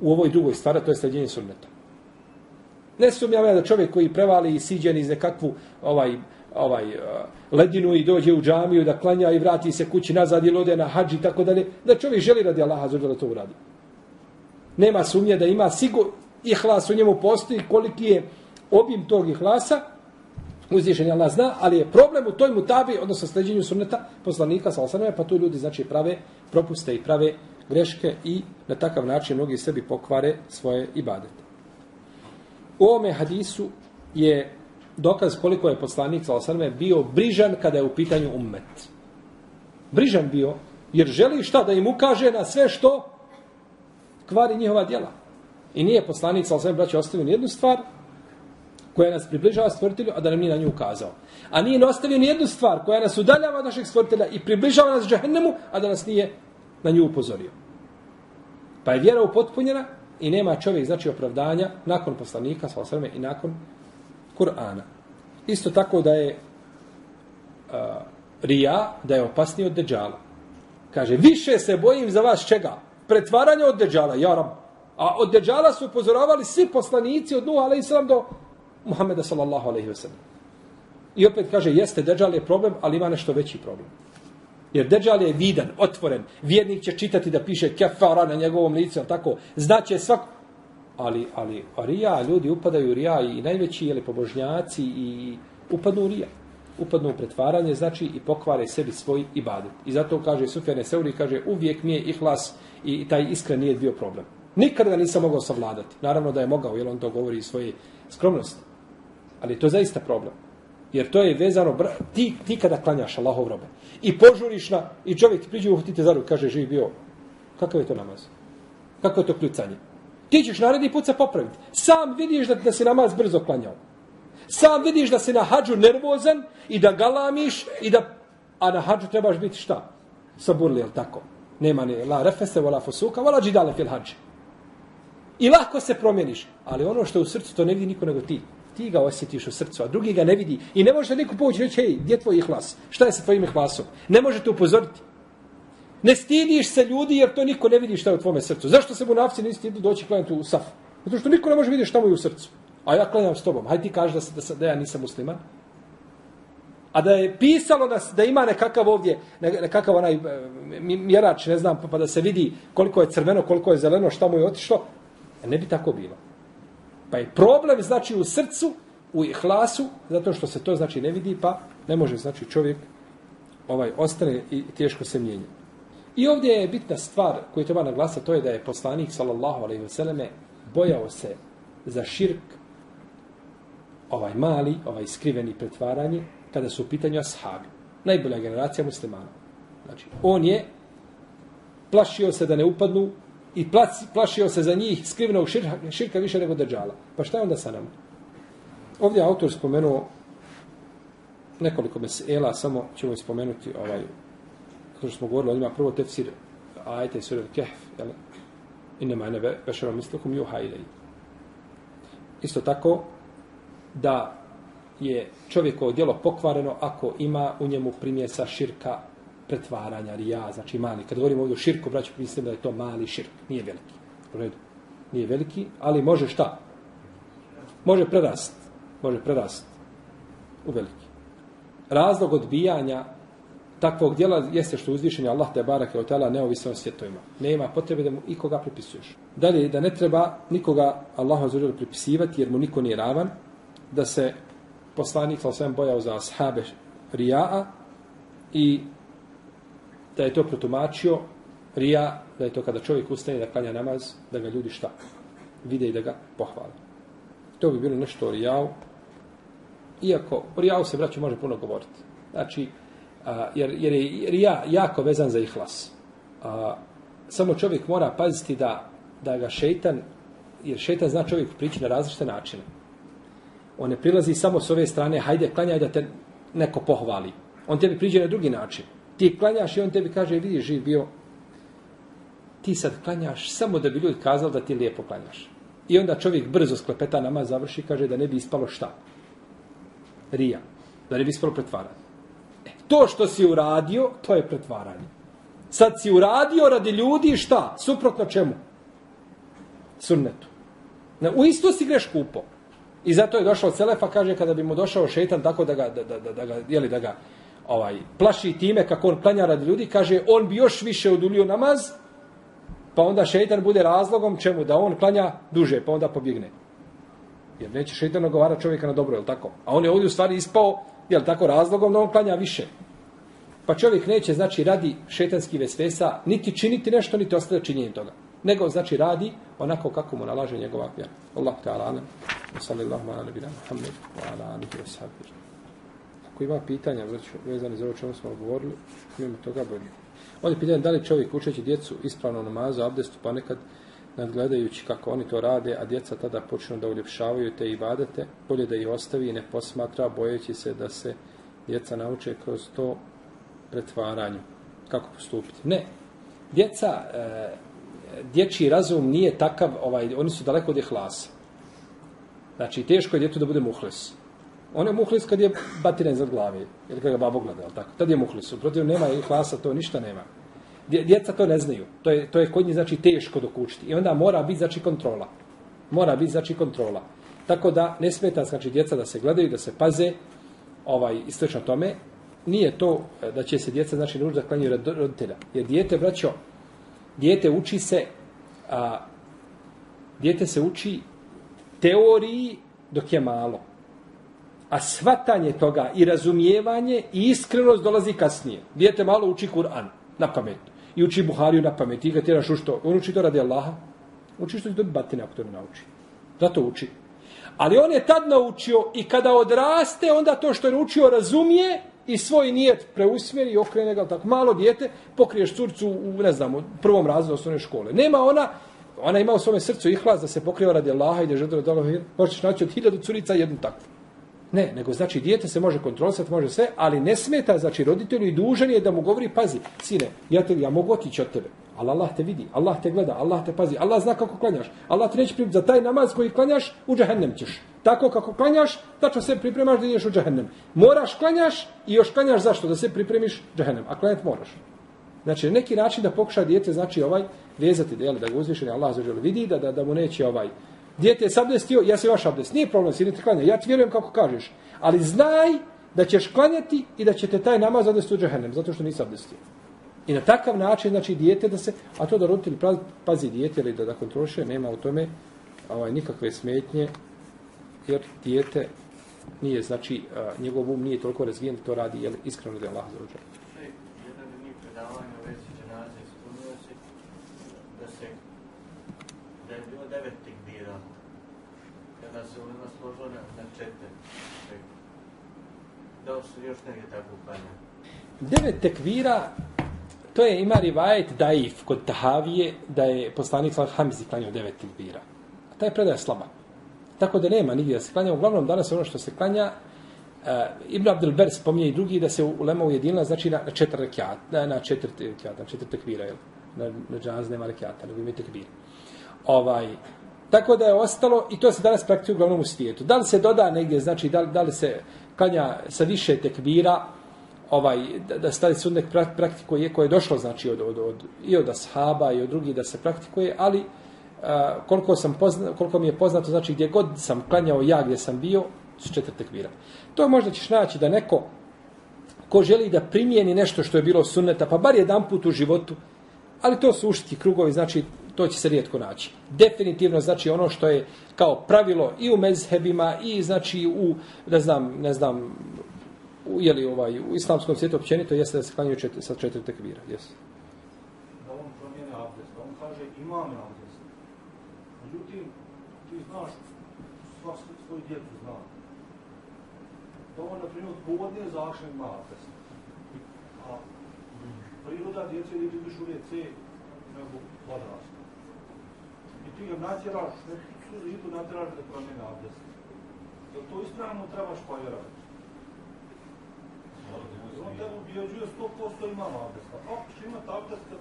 u ovoj drugoj stvari, to je sledjenje sunneta. Ne sumnjam ja da čovjek koji prevali i siđen iz nekakvu ovaj, ovaj, ledinu i dođe u džamiju da klanja i vrati se kući nazad ili ode na hađi i tako dalje, da čovjek želi radi Allaha za da to uradi. Nema sumnje da ima sigur ihlas u njemu postoji koliki je obim tog ihlasa, uzvišen je Allah zna, ali je problem u toj mutabi, odnosno sleđenju sunneta poslanika sa osanove, pa tu ljudi znači prave propuste i prave greške i na takav način mnogi sebi pokvare svoje ibadete. U ovome hadisu je dokaz koliko je poslanik sa bio brižan kada je u pitanju ummet. Brižan bio, jer želi šta da im ukaže na sve što kvari njihova djela. I nije poslanik sa braće ostavio nijednu stvar koja nas približava stvoritelju, a da nam nije na nju ukazao. A nije ostavio nijednu stvar koja nas udaljava od našeg stvoritelja i približava nas džahennemu, a da nas nije na nju upozorio. Pa je vjera upotpunjena i nema čovjek znači opravdanja nakon poslanika sa i nakon Kur'ana. Isto tako da je uh, rija, da je opasniji od deđala. Kaže, više se bojim za vas čega? Pretvaranje od deđala, ja rab. A od deđala su upozoravali svi poslanici od Nuh, alaih do Muhammeda, sallallahu alaihi wa sallam. I opet kaže, jeste, deđal je problem, ali ima nešto veći problem. Jer deđal je vidan, otvoren. Vjernik će čitati da piše kefara na njegovom licu, tako. Znaće svak, ali, ali rija, ljudi upadaju u rija i najveći jeli, pobožnjaci i upadnu u rija. Upadnu u pretvaranje, znači i pokvare sebi svoj ibadet. I zato kaže Sufjane Seuri, kaže uvijek mi je ihlas i taj iskren nije bio problem. Nikada nisam mogao savladati. Naravno da je mogao, jer on to govori iz svoje skromnosti. Ali to je zaista problem. Jer to je vezano, ti, ti kada klanjaš Allahov robe i požuriš na, i čovjek ti priđe uhtite za ruku, kaže, živi bio, kakav je to namaz? Kako je to kljucanje? Ti ćeš naredni put se popraviti. Sam vidiš da, da si namaz brzo klanjao. Sam vidiš da si na hađu nervozan i da galamiš i da... A na hađu trebaš biti šta? Saburli, jel tako? Nema ni la refese, vola fosuka, vola džidale fil hađe. I lako se promjeniš. Ali ono što je u srcu, to ne vidi niko nego ti. Ti ga osjetiš u srcu, a drugi ga ne vidi. I ne može niko poći reći, hej, gdje je tvoj ihlas? Šta je sa tvojim ihlasom? Ne možete upozoriti. Ne stidiš se ljudi jer to niko ne vidi šta je u tvome srcu. Zašto se munafci ne stidu doći klanjati u saf? Zato što niko ne može vidjeti šta mu je u srcu. A ja klanjam s tobom. Hajde ti kaži da, da, da ja nisam musliman. A da je pisalo da, da ima nekakav ovdje, nekakav onaj e, mjerač, ne znam, pa da se vidi koliko je crveno, koliko je zeleno, šta mu je otišlo, e, ne bi tako bilo. Pa je problem, znači, u srcu, u ihlasu, zato što se to, znači, ne vidi, pa ne može, znači, čovjek ovaj ostane i teško se mijenja. I ovdje je bitna stvar koju treba naglasati, to je da je poslanik, sallallahu alaihi vseleme, bojao se za širk, ovaj mali, ovaj skriveni pretvaranje, kada su u pitanju ashabi. Najbolja generacija muslimana. Znači, on je plašio se da ne upadnu i plašio se za njih skrivenog širka, širka više nego držala. Pa šta je onda sa nama? Ovdje autor spomenuo nekoliko mesela, samo ćemo spomenuti ovaj, kao što smo govorili, on prvo tefsir ajta i sura Kehf, jel? I nema ene vešerom mislikom juha ilaj. Isto tako, da je čovjekovo djelo pokvareno ako ima u njemu primjesa širka pretvaranja, rija, znači mali. Kad govorimo ovdje o širku, braću, mislim da je to mali širk, nije veliki. U redu. Nije veliki, ali može šta? Može prerast. Može prerast u veliki. Razlog odbijanja takvog djela jeste što uzvišenje Allah te barake od tela neovisno o svjetovima. Nema potrebe da mu ikoga pripisuješ. Dalje, da ne treba nikoga Allahu azuđer pripisivati jer mu niko nije ravan, da se poslanik sa svem bojao za ashabe Rija'a i da je to protumačio Rija, da je to kada čovjek ustane da klanja namaz, da ga ljudi šta? Vide i da ga pohvale. To bi bilo nešto o Rijau. Iako, o Rijau se, braću, može puno govoriti. Znači, a, jer, jer je Rija jako vezan za ihlas. A, samo čovjek mora paziti da, da ga šeitan, jer šeitan zna čovjek prići na različite načine. On ne prilazi samo s ove strane, hajde, klanjaj da te neko pohvali. On tebi priđe na drugi način. Ti klanjaš i on tebi kaže, vidi, živ bio, ti sad klanjaš samo da bi ljudi kazali da ti lijepo klanjaš. I onda čovjek brzo sklepeta nama završi kaže da ne bi ispalo šta? Rija. Da ne bi ispalo pretvaranje. To što si uradio, to je pretvaranje. Sad si uradio radi ljudi šta? Suprotno čemu? Sunnetu. Na, u isto si greš kupo. I zato je došao Selefa, kaže, kada bi mu došao šetan tako da ga, da, da, da, da ga, jeli, da ga ovaj, plaši time kako on klanja radi ljudi, kaže, on bi još više odulio namaz, pa onda šeitan bude razlogom čemu da on klanja duže, pa onda pobjegne. Jer neće šeitan ogovara čovjeka na dobro, je tako? A on je ovdje u stvari ispao, jel tako, razlogom da on klanja više. Pa čovjek neće, znači, radi šetanski vesvesa, niti činiti nešto, niti ostaje činjenje toga. Nego, znači, radi onako kako mu nalaže njegova vjera. Allah ta'ala alam. Sallallahu ala nabina Muhammed wa ala alihi wa sahbihi. Ako ima pitanja, znači, vezani za ovo čemu smo govorili, imamo toga bolje. Ovdje pitanje da li čovjek učeći djecu ispravno namazu, abdestu, pa nekad nadgledajući kako oni to rade, a djeca tada počnu da uljepšavaju te ibadete, bolje da ih ostavi i ne posmatra, bojeći se da se djeca nauče kroz to pretvaranju. Kako postupiti? Ne. Djeca, e, dječji razum nije takav, ovaj, oni su daleko od ihlasa. Znači, teško je djetu da bude muhles. On je muhlis kad je batiren za glave, ili kad ga babo gleda, tako. Tad je muhlis. Protiv nema i klasa, to ništa nema. Djeca to ne znaju. To je, to je kod njih, znači, teško dok učiti. I onda mora biti, znači, kontrola. Mora biti, znači, kontrola. Tako da ne smeta, znači, djeca da se gledaju, da se paze, ovaj, istočno tome, nije to e, da će se djeca, znači, nužda klanjaju roditelja. Jer dijete, braćo, dijete uči se, a, dijete se uči teoriji dok je malo a svatanje toga i razumijevanje i iskrenost dolazi kasnije. Dijete malo uči Kur'an na pamet i uči Buhariju na pamet i ga tjeraš u što? On uči to radi Allaha. Uči što će dobiti batine ako to ne nauči. Zato uči. Ali on je tad naučio i kada odraste, onda to što je naučio razumije i svoj nijet preusmjeri i okrene ga. Tako malo dijete pokriješ curcu u, ne znam, u prvom razredu osnovne škole. Nema ona, ona ima u svome srcu ihlas da se pokriva radi Allaha i da žele da možeš naći od hiljadu curica jednu takvu. Ne, nego znači dijete se može kontrolisati, može sve, ali ne smeta, znači roditelju i dužan je da mu govori, pazi, sine, ja, te, ja mogu otići od tebe, ali Allah te vidi, Allah te gleda, Allah te pazi, Allah zna kako klanjaš, Allah te neće primiti za taj namaz koji klanjaš, u džahennem ćeš. Tako kako klanjaš, tačno se pripremaš da ideš u džahennem. Moraš klanjaš i još klanjaš zašto? Da se pripremiš džahennem, a klanjati moraš. Znači, neki način da pokuša dijete, znači ovaj, vezati, da, da ga uzvišeni Allah zaželi vidi, da, da, da mu neće ovaj, Dijete je sabdestio, ja se vaš abdest. Nije problem, sidite klanja. Ja ti vjerujem kako kažeš. Ali znaj da ćeš klanjati i da će te taj namaz odvesti u džahennem, zato što nisi abdestio. I na takav način, znači, dijete da se, a to da roditelj pazi dijete ili da, da kontroliše, nema u tome ovaj, nikakve smetnje, jer dijete nije, znači, a, njegov um nije toliko razvijen, to radi, jel, iskreno da je Allah za da li su još negdje tako uklanja? Devet tekvira, to je ima rivajet daif kod Tahavije, da je poslanik Salah Hamzi klanjao devet tekvira. A ta je slaba. Tako da nema nigdje da se klanja. Uglavnom, danas ono što se klanja, uh, Ibn Abdel Ber spominje i drugi da se ulema ujedinila, znači na četiri rekiat, na, na četiri rekiat, na četiri tekvira, jel? Na, na džaz nema rekiata, nego ima tekvir. Ovaj, Tako da je ostalo, i to se danas praktikuje uglavnom u svijetu. Da li se doda negdje, znači da li, da li se klanja sa više tekbira, ovaj, da, da stali sunnet praktikuje, koje je došlo znači od, od, od, i od ashaba i od drugih da se praktikuje, ali a, koliko, sam pozna, koliko mi je poznato, znači gdje god sam klanjao ja gdje sam bio, su četiri tekbira. To možda ćeš naći da neko ko želi da primijeni nešto što je bilo sunneta, pa bar jedan put u životu, Ali to su uški krugovi, znači to će se rijetko naći. Definitivno znači ono što je kao pravilo i u mezhebima i znači u ne znam, ne znam u, jeli, ovaj, u islamskom svijetu općenito jeste da se klanjaju čet, sa četiri tekvira. Yes. da on promijene abdest, da on kaže imam ja abdest. Međutim, ti znaš, svak svoju djecu zna. Da on, na primjer, povodne zašle ima abdest. A priroda djece je ideš u WC nego odrasta. I ti ga natjeraš, neki su zidu natjeraš da promijene abdest. Jel to ispravno trebaš povjerovati? On tebe ubjeđuje 100% imam abdesta. Kako ćeš imati abdest kad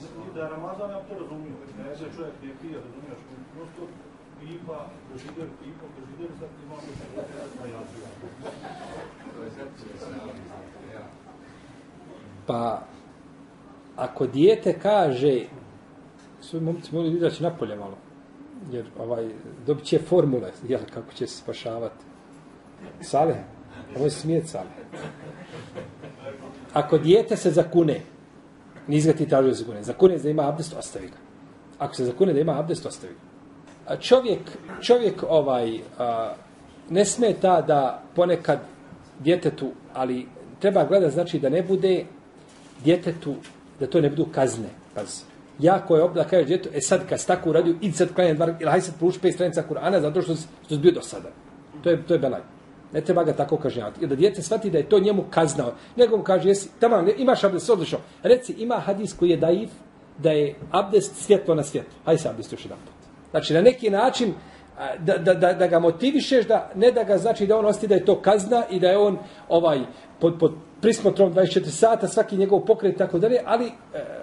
I da je Ramazan, ja to razumiju. Ne da čovjek gdje pije, razumiješ, prosto pipa, prežider, pipa, prežider, sad imamo se na jaziju. Pa, ako dijete kaže, svoj momci moraju izaći napolje malo, jer ovaj, dobit će formule, jel, kako će se spašavati. Sale, ovo je smijet sale. Ako dijete se zakune, nizga ga ti tražio zakune, zakune da ima abdest, ostavi ga. Ako se zakune da ima abdest, ostavi ga. A čovjek, čovjek ovaj, a, ne smeta da ponekad djetetu, ali treba gledati znači da ne bude djetetu, da to ne budu kazne. Pazi. Jako je obda kaže djetetu, e sad kad tako uradio, id sad klanjati dva, ili hajde sad prouči pet stranica Kur'ana zato što si, što si bio do sada. To je, to je belaj. Ne treba ga tako kažnjavati. Ili da djece shvati da je to njemu kaznao. Nego mu kaže, jesi, tamo, imaš abdest, odlično. Reci, ima hadis koji je daif, da je abdest svjetlo na svjetlo. Hajde se abdest još jedan put. Znači, na neki način, da, da, da, da ga motivišeš, da, ne da ga znači da on osti da je to kazna i da je on ovaj pod, pod prismotrom 24 sata, svaki njegov pokret i tako dalje, ali e,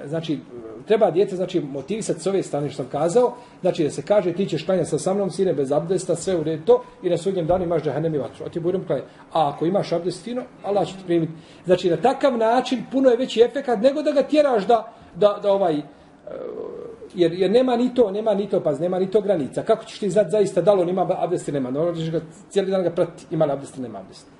znači treba djete znači motivisati s ove strane što sam kazao, znači da se kaže ti ćeš klanjati sa mnom, sine bez abdesta, sve u redu to i na sudnjem danu imaš džehennem i vatru. A ti budem klanjati. A ako imaš abdest fino, Allah će ti primiti. Znači na takav način puno je veći efekat nego da ga tjeraš da, da, da ovaj e, jer, jer nema ni to, nema ni to, paz, nema ni to granica. Kako ćeš ti znati zaista da li on ima abdest ili nema? No, ga, cijeli dan ga prati, ima li abdest ili nema abdest.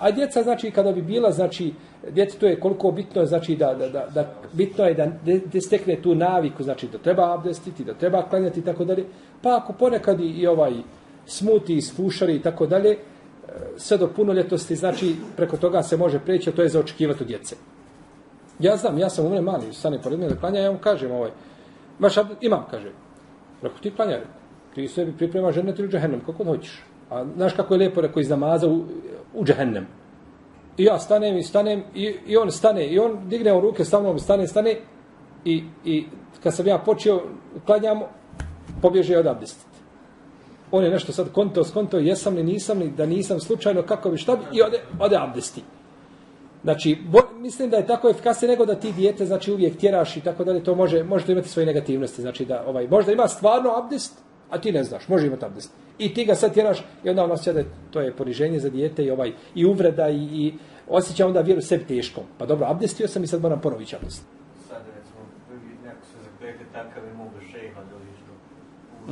A djeca, znači, kada bi bila, znači, djece to je koliko bitno, znači, da, da, da, da bitno je da, da stekne tu naviku, znači, da treba abdestiti, da treba klanjati i tako dalje. Pa ako ponekad i, i ovaj smuti, isfušari i tako dalje, e, sve do punoljetosti, znači, preko toga se može preći, a to je za očekivati od djece. Ja znam, ja sam umre mali, stane pored mene da klanja, ja vam kažem, ovaj, baš? Imam, kaže. Rekao, ti klanjaj. Ti sebi priprema žene ili džahennem, kako hoćeš. A znaš kako je lijepo rekao iz namaza u, u džehennem. I ja stanem i stanem i, i on stane. I on digne u ruke sa mnom, stane, stane. I, I kad sam ja počeo klanjam, pobježe od abdestiti. On je nešto sad konto, skonto, jesam li, nisam li, da nisam slučajno, kako bi šta bi, i ode, ode abdesti. Znači, bo, mislim da je tako efikasnije nego da ti dijete, znači, uvijek tjeraš i tako dalje, to može, može to imati svoje negativnosti. Znači, da ovaj, možda ima stvarno abdest, a ti ne znaš, može imati abdest. I ti ga sad tjeraš i onda on osjeća da je, to je poniženje za dijete i, ovaj, i uvreda i, i osjeća onda vjeru sebi teškom. Pa dobro, abdestio sam i sad moram ponoviti abdest. Sad recimo, neko se zakljete takav i mogu šeha doviš do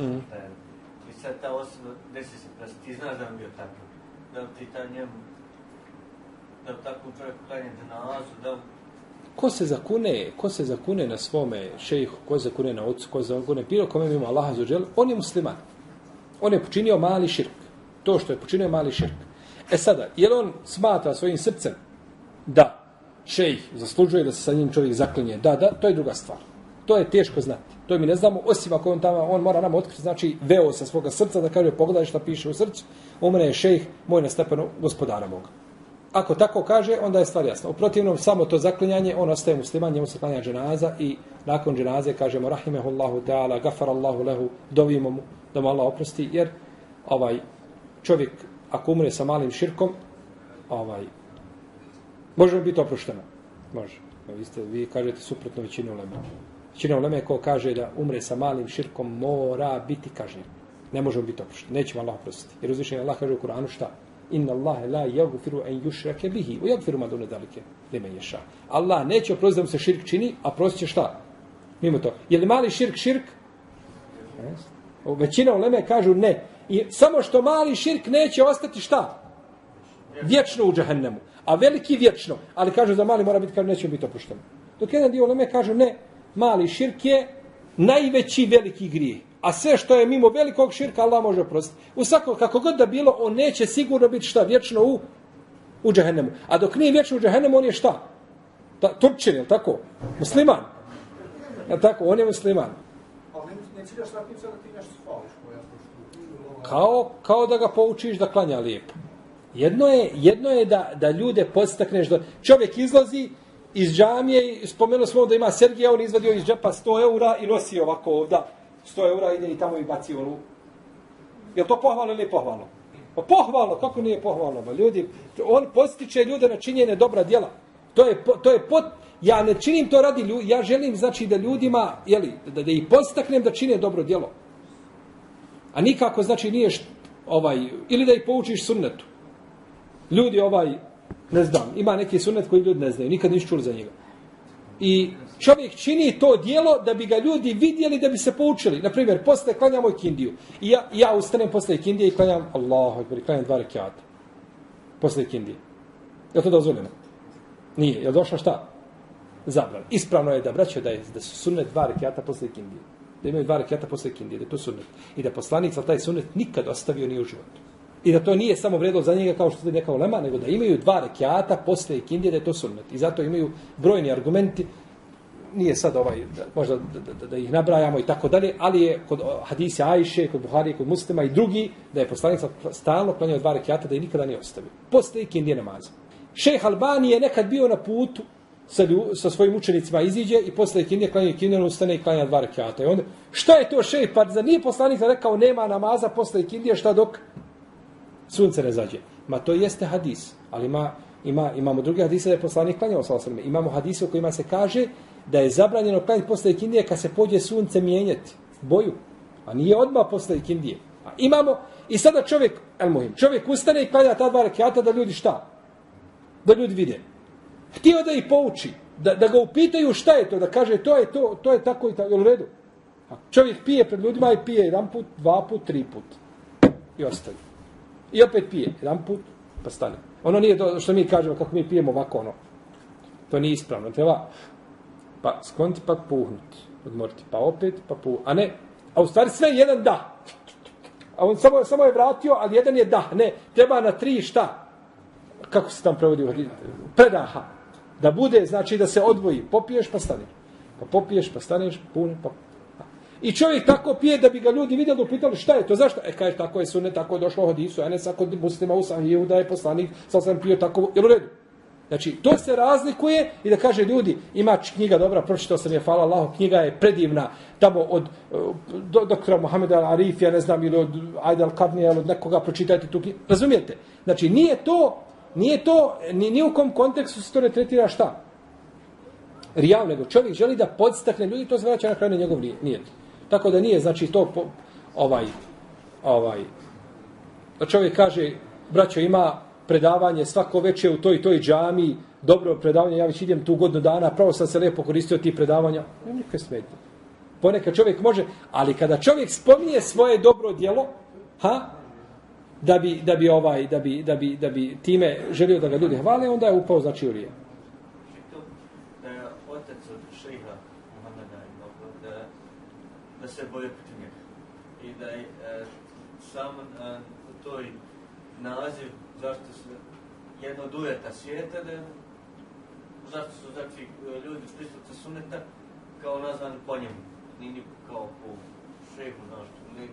mm. I sad ta osoba, desi se, da ti znaš da on bio takav. Da li ti ta njemu da tako čovjek klanje dženazu, da Ko se zakune, ko se zakune na svome šejhu, ko se zakune na ocu, ko se zakune bilo kome mimo Allaha za on je musliman. On je počinio mali širk. To što je počinio mali širk. E sada, je on smatra svojim srcem da šejh zaslužuje da se sa njim čovjek zaklinje? Da, da, to je druga stvar. To je teško znati. To mi ne znamo, osim ako on tamo, on mora nam otkriti, znači, veo sa svoga srca, da kaže, pogledaj šta piše u srcu, umre je šejh, moj na stepenu gospodara moga. Ako tako kaže, onda je stvar jasna. U protivnom, samo to zaklinjanje, on ostaje musliman, njemu se klanja dženaza i nakon dženaze kažemo rahimehullahu ta'ala, gafarallahu lehu, dovimo mu da mu Allah oprosti, jer ovaj čovjek, ako umre sa malim širkom, ovaj, može li biti oprošteno? Može. Vi, ste, vi kažete suprotno većinu uleme. Većina uleme ko kaže da umre sa malim širkom mora biti kažnjen. Ne može biti oprošteno. Neće mu Allah oprostiti. Jer uzvišenje Allah kaže u Kur'anu šta? Inna Allahe la yaghfiru an yushraka bihi wa yaghfiru ma duna zalika liman yasha. Allah neće oprostiti da se širk čini, a prostiće šta? Mimo to. Je li mali širk širk? O, većina uleme kažu ne. I samo što mali širk neće ostati šta? Vječno u džahennemu. A veliki vječno. Ali kažu za mali mora biti, kažu neće biti opušteno. Dok jedan dio uleme kažu ne, mali širk je najveći veliki grijeh. A sve što je mimo velikog širka, Allah može oprostiti. U svakom, kako god da bilo, on neće sigurno biti šta, vječno u, u džahennemu. A dok nije vječno u džahennemu, on je šta? Ta, Turčin, je tako? Musliman. Je tako? On je musliman. Ali ti nešto spališ, Kao, kao da ga poučiš da klanja lijepo. Jedno je, jedno je da, da ljude podstakneš da čovjek izlazi iz džamije i spomenuo smo da ima Sergija, on izvadio iz džepa 100 eura i nosi ovako ovdje 100 eura ide i tamo i baci onu. Je to pohvalno ili pohvalno? Pa pohvalno, kako nije pohvalno? Ba ljudi, on postiče ljude na činjenje dobra djela. To je, to je pot, ja ne činim to radi ljudi, ja želim znači da ljudima, jeli, da, da ih postaknem da čine dobro djelo. A nikako znači nije št, ovaj, ili da ih poučiš sunnetu. Ljudi ovaj, ne znam, ima neki sunnet koji ljudi ne znaju, nikad nisu čuli za njega. I čovjek čini to dijelo da bi ga ljudi vidjeli, da bi se poučili. Na primjer, posle klanjamo ikindiju. I ja, ja ustanem posle ikindije i klanjam Allahu akbar, klanjam dva rekiata. Posle ikindije. Je to dozvoljeno? Nije. Je došla šta? Zabran. Ispravno je da braće da, je, da su sunnet dva rekiata posle ikindije. Da imaju dva rekiata posle ikindije, da je to sunnet. I da poslanik sa taj sunnet nikad ostavio nije u životu. I da to nije samo vredilo za njega kao što je neka ulema, nego da imaju dva rekiata posle ikindije, da je to sunnet. I zato imaju brojni argumenti, nije sad ovaj, da, možda da, da, da, ih nabrajamo i tako dalje, ali je kod hadise Ajše, kod Buharije, kod muslima i drugi, da je poslanik stalno klanjao dva rekiata, da je nikada nije ostavio. Posle ikindije namaza. Šejh Albani je nekad bio na putu sa, lju, sa svojim učenicima iziđe i posle ikindije klanja ikindije, ustane i klanja dva rekiata. I onda, šta je to šejh? Pa za nije poslanik rekao nema namaza posle ikindije, šta dok sunce ne zađe. Ma to jeste hadis, ali ima, ima, imamo druge hadise da je poslanik klanjao sa osrme. Imamo hadise u kojima se kaže da je zabranjeno klanjati posle ikindije kad se pođe sunce mijenjati boju. A nije odmah posle ikindije. A imamo, i sada čovjek, el muhim, čovjek ustane i klanja ta dva rekiata da ljudi šta? Da ljudi vide. Htio da ih pouči, da, da ga upitaju šta je to, da kaže to je to, to je tako i tako, u redu? A čovjek pije pred ljudima i pije jedan put, dva put, tri put. I ostaje. I opet pije. Jedan put, pa stane. Ono nije to što mi kažemo kako mi pijemo ovako ono. To nije ispravno. Treba pa skonti pa puhnuti. Odmoriti. Pa opet pa puhnuti. A ne. A u stvari sve jedan da. A on samo, samo je vratio, ali jedan je da. Ne. Treba na tri šta? Kako se tam prevodi? Predaha. Da bude, znači da se odvoji. Popiješ pa staneš. Pa popiješ pa staneš. pun, pa I čovjek tako pije da bi ga ljudi vidjeli, upitali šta je to, zašto? E, kaže, tako je sunet, tako je došlo u hadisu, a ne sa kod muslima u sahiju da je poslanik, sad sam pio tako, jel u redu? Znači, to se razlikuje i da kaže ljudi, ima knjiga dobra, pročitao sam je, hvala Allah, knjiga je predivna, tamo od eh, do, doktora Mohameda Arifija, ne znam, ili od Ajda Al-Karnija, ili od nekoga, pročitajte tu knjigu. Razumijete? Znači, nije to, nije to, ni, ni u kom kontekstu se to ne tretira šta? Rijav, nego čovjek želi da podstakne ljudi, to se vraća na kraju na njegov nijet. Tako da nije, znači, to po, ovaj, ovaj, da čovjek kaže, braćo, ima predavanje svako veče u toj toj džami, dobro predavanje, ja već idem tu godinu dana, pravo sam se lijepo koristio ti predavanja, nema nikakve smetnje. Ponekad čovjek može, ali kada čovjek spominje svoje dobro djelo, ha, da bi, da bi ovaj, da bi, da bi, da bi time želio da ga ljudi hvale, onda je upao znači u e, da se bolje protiv njega. I da je e, sam e, toj naziv zašto su jedno od uvjeta svijeta, da zašto su takvi ljudi pristupca suneta kao nazvani po njemu. nini kao po šehu, znaš, ne,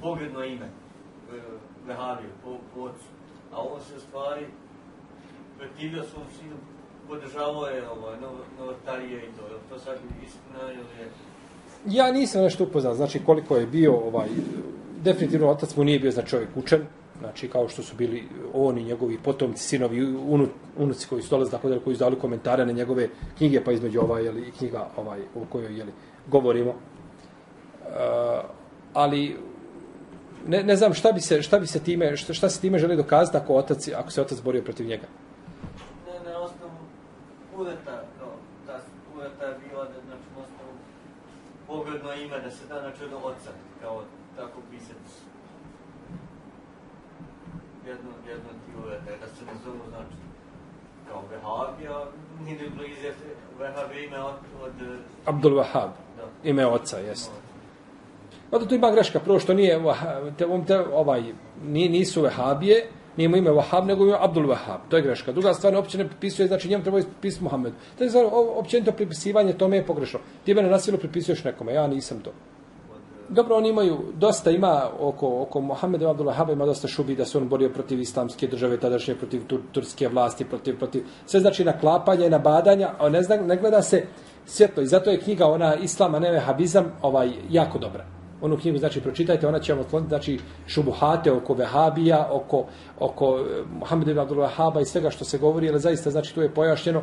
pogledno ime, e, vehavio, po, po ocu. A on se stvari protivio svom sinu, podržavao je ovaj, novotarije i to. Je to sad istina ili je Ja nisam nešto upoznat, znači koliko je bio ovaj definitivno otac mu nije bio za čovjek učen, znači kao što su bili oni njegovi potomci, sinovi, unuci koji su dolazili tako da koji su dali komentare na njegove knjige, pa između ovaj je li knjiga ovaj o kojoj je li govorimo. Uh, ali ne, ne znam šta bi se šta bi se time šta, šta se time želi dokazati ako otac ako se otac borio protiv njega. Ne, na osnovu uveta, kao, ta uveta je bila znači, da pogledno ime da se da na čudo oca, kao tako pisati Jedno, jedno ti uvete, da se ne zovu znači. kao Vehabija, ni ne blize Vehabija ime od, od Abdul Wahab, da. ime oca, jest. Onda tu ima greška, prvo što nije, te, te, ovaj, nije, nisu Vehabije, nije mu ime Wahab, nego ime Abdul Wahab. To je greška. Druga stvar, uopće ne pripisuje, znači njemu treba pisati Muhammed. To je stvar, o- općenito pripisivanje tome je pogrešno. Ti mene nasilo pripisuješ nekome, ja nisam to. Dobro, oni imaju, dosta ima oko, oko Mohameda i Abdul ima dosta šubi da se on borio protiv islamske države, tadašnje protiv tur, turske vlasti, protiv, protiv, sve znači naklapanja i nabadanja, a ne, zna, ne gleda se svjetlo. I zato je knjiga ona Islama, ne Vehabizam, ovaj, jako dobra. Onu knjigu, znači, pročitajte, ona će vam otkloniti, znači, šubuhate oko Vehabija, oko, oko eh, Mohameda i Abdullah Haba i svega što se govori, ali zaista, znači, tu je pojašnjeno,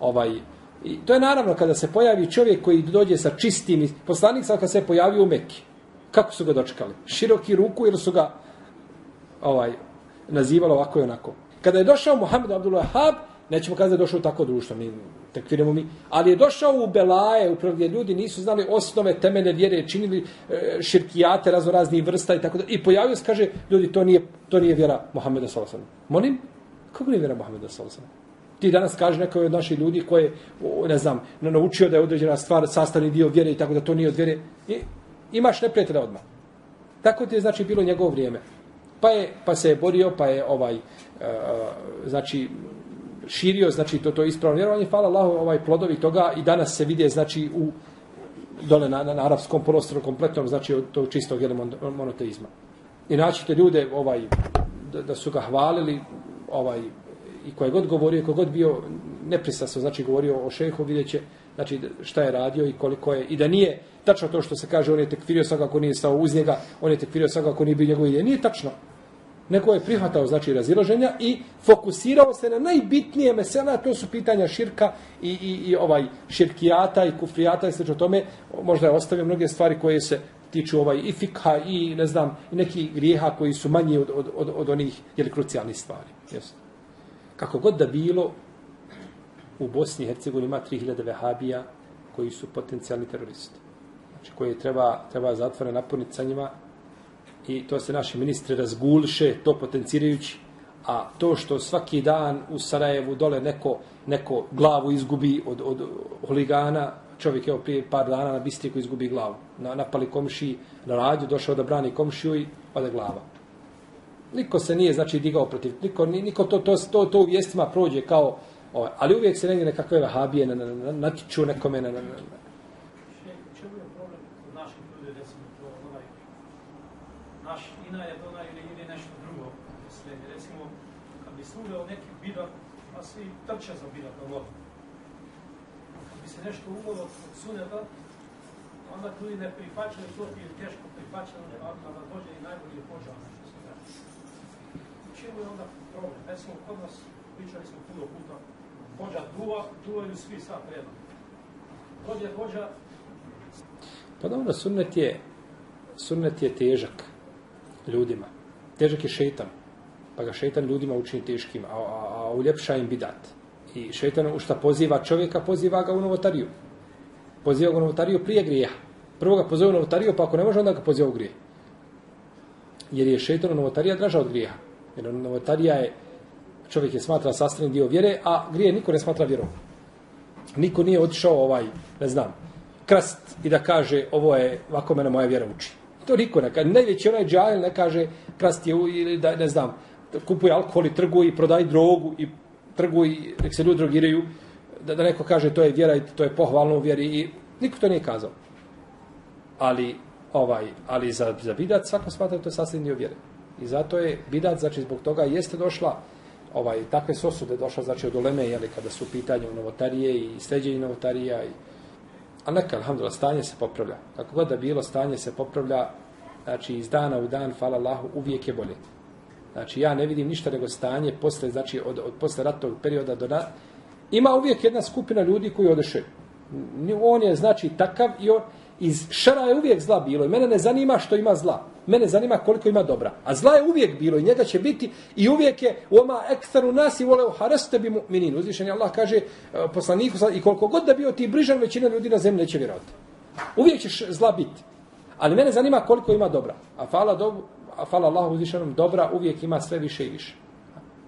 ovaj, I to je naravno kada se pojavi čovjek koji dođe sa čistim, poslanik sam kad se pojavio u Mekki. Kako su ga dočekali? Široki ruku ili su ga ovaj nazivalo ovako i onako. Kada je došao Muhammed Abdul Hab, nećemo kazati da je došao u tako društvo, mi tekviramo mi, ali je došao u Belaje, upravo gdje ljudi nisu znali osnove temene vjere, činili e, širkijate razno raznih vrsta i tako da. I pojavio se, kaže, ljudi, to nije, to nije vjera Muhammeda sallallahu alejhi ve sellem. Molim? Kako nije vjera Muhammeda sallallahu alejhi ve sellem? Ti danas kaže neko od naših ljudi koje, ne znam, na- naučio da je određena stvar sastavni dio vjere i tako da to nije od vjere. I, imaš neprijatelja odmah. Tako ti je znači bilo njegovo vrijeme. Pa je pa se je borio, pa je ovaj e, znači širio znači to to ispravno vjerovanje. Hvala Allahu, ovaj plodovi toga i danas se vide znači u dole na, na, na arapskom prostoru kompletnom znači od tog čistog jel, mon- monoteizma. I naći te ljude ovaj da, da su ga hvalili ovaj i koje god govorio, koje god bio neprisasno, znači govorio o šehu, vidjet će znači, šta je radio i koliko je, i da nije tačno to što se kaže, on je tekfirio svakako nije stao uz njega, on je tekfirio svakako nije bio njegov ide. Nije tačno. Neko je prihvatao znači razilaženja i fokusirao se na najbitnije mesela, to su pitanja širka i, i, i ovaj širkijata i kufrijata i sl. tome. Možda je ostavio mnoge stvari koje se tiču ovaj i fikha i ne znam i neki grijeha koji su manji od, od, od, od onih jeli, krucijalnih stvari. Jesu. Kako god da bilo, u Bosni i Hercegovini ima 3000 vehabija koji su potencijalni teroristi. Znači, koje treba, treba zatvore napuniti sa njima i to se naši ministri razgulše, to potencirajući, a to što svaki dan u Sarajevu dole neko, neko glavu izgubi od, od huligana, čovjek je prije par dana na Bistriku izgubi glavu. Na, napali komšiji na radju, došao da brani komšiju i ode glava. Niko se nije znači digao protiv, niko, ni- niko to, to, to, to u vijestima prođe kao, ovaj, ali uvijek se negdje nekakve vahabije na, na, na, natiču nekome na, na, na, na. čemu je problem naših ljudi, to onaj, ili, ili nešto drugo pa slijedi. Recimo, kad bi se uveo neki bidat, a svi trče za bidat, Kad bi se nešto uvelo od suneta, onda ljudi ne prihvaćaju to ili teško prihvaćaju, a kada dođe i najbolji hođa, što se kaže. U čemu je onda problem? Recimo, kod nas pričali smo puno puta, vođa duva, duvaju svi sad prema. Kod je vođa... Pa dobro, sunnet je, sunnet je težak ljudima. Težak je šeitan. Pa ga šeitan ljudima učini teškim, a, a, a uljepša im bidat. I šeitan u šta poziva čovjeka, poziva ga u novotariju. Poziva ga u novotariju prije grijeha. Prvo ga poziva u novotariju, pa ako ne može, onda ga poziva u grijeh. Jer je šeitan novotarija draža od grijeha. Jer novotarija je, čovjek je smatra sastavni dio vjere, a grije niko ne smatra vjerom. Niko nije otišao ovaj, ne znam, krast i da kaže ovo je, ovako mene moja vjera uči. To niko ne kaže. Najveći onaj džajl ne kaže krast je ili da ne znam, kupuje alkohol i trguje i prodaje drogu i trguje i nek se ljudi drogiraju da, da neko kaže to je vjera i to je pohvalno u vjeri i niko to nije kazao. Ali ovaj ali za za bidat svako smatra to je sasvim dio vjere. I zato je bidat znači zbog toga jeste došla ovaj takve su osude došla znači od uleme je li kada su u pitanju novotarije i sređenje novotarija i a neka, alhamdulillah, stanje se popravlja. Kako god da bilo, stanje se popravlja, znači iz dana u dan, hvala Allahu, uvijek je bolje. Znači ja ne vidim ništa nego stanje posle, znači od, od posle ratnog perioda do na... Ima uvijek jedna skupina ljudi koji odeše. On je znači takav i on, iz šara je uvijek zla bilo i mene ne zanima što ima zla. Mene zanima koliko ima dobra. A zla je uvijek bilo i njega će biti i uvijek je oma ekstaru nas i vole haraste bi mu'minin. Uzvišen je Allah kaže e, poslaniku i koliko god da bio ti brižan većina ljudi na zemlji neće vjerovati. Uvijek će zla biti. Ali mene zanima koliko ima dobra. A fala, do, a fala Allahu uzvišenom dobra uvijek ima sve više i više.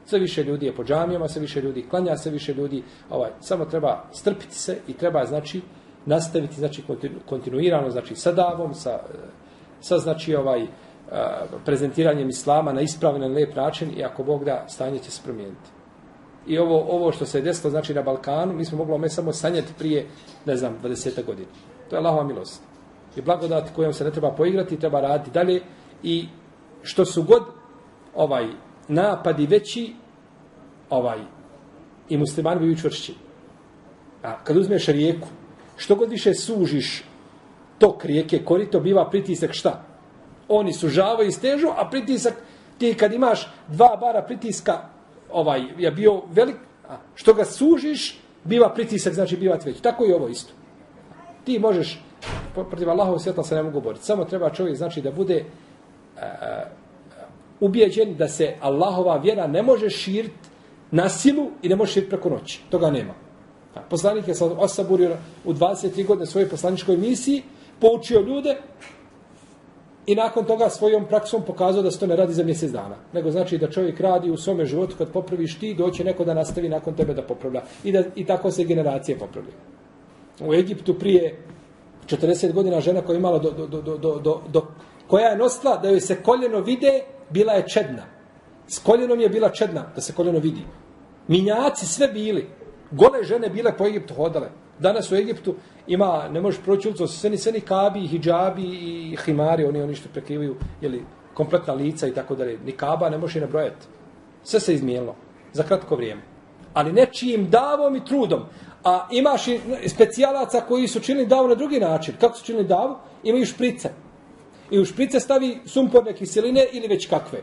Sve više ljudi je po džamijama, sve više ljudi klanja, sve više ljudi, ovaj, samo treba strpiti se i treba, znači, nastaviti, znači, kontinu, kontinuirano, znači, sa davom, sa, e, sa znači, ovaj, eh, prezentiranjem islama na ispravan, i lep način i ako Bog da, stanje će se promijeniti. I ovo, ovo što se je desilo, znači, na Balkanu, mi smo mogli ome samo sanjati prije, ne znam, 20 godina. To je Allahova milost. I blagodat kojom se ne treba poigrati, treba raditi dalje i što su god ovaj napadi veći ovaj i muslimani bi učvršći. A kad uzmeš rijeku, što god više sužiš tok rijeke korito, biva pritisak šta? Oni sužavaju i stežu, a pritisak, ti kad imaš dva bara pritiska, ovaj, je bio velik, a što ga sužiš, biva pritisak, znači biva veći. Tako i ovo isto. Ti možeš, protiv Allahovog svjetla se ne mogu boriti. Samo treba čovjek, znači, da bude uh, ubijeđen da se Allahova vjera ne može širiti na silu i ne može širiti preko noći. Toga nema. Poslanik je sad osaburio u 23 godine svoje poslaničkoj misiji, poučio ljude i nakon toga svojom praksom pokazao da se to ne radi za mjesec dana. Nego znači da čovjek radi u svome životu kad popraviš ti, doće neko da nastavi nakon tebe da popravlja. I, da, i tako se generacije popravljaju. U Egiptu prije 40 godina žena koja je imala do, do, do, do, do, do, do koja je nosila da joj se koljeno vide, bila je čedna. S koljenom je bila čedna, da se koljeno vidi. Minjaci sve bili. Gole žene bile po Egiptu hodale. Danas u Egiptu ima, ne možeš proći ulicu, sve ni, sve ni kabi, hijabi i himari, oni, oni što prekrivaju, jeli, kompletna lica i tako dalje. Ni kaba ne možeš i nabrojati. Sve se izmijenilo. Za kratko vrijeme. Ali ne čijim davom i trudom. A imaš i specijalaca koji su činili davu na drugi način. Kako su činili davu? Imaju šprice i u šprice stavi sumporne kiseline ili već kakve.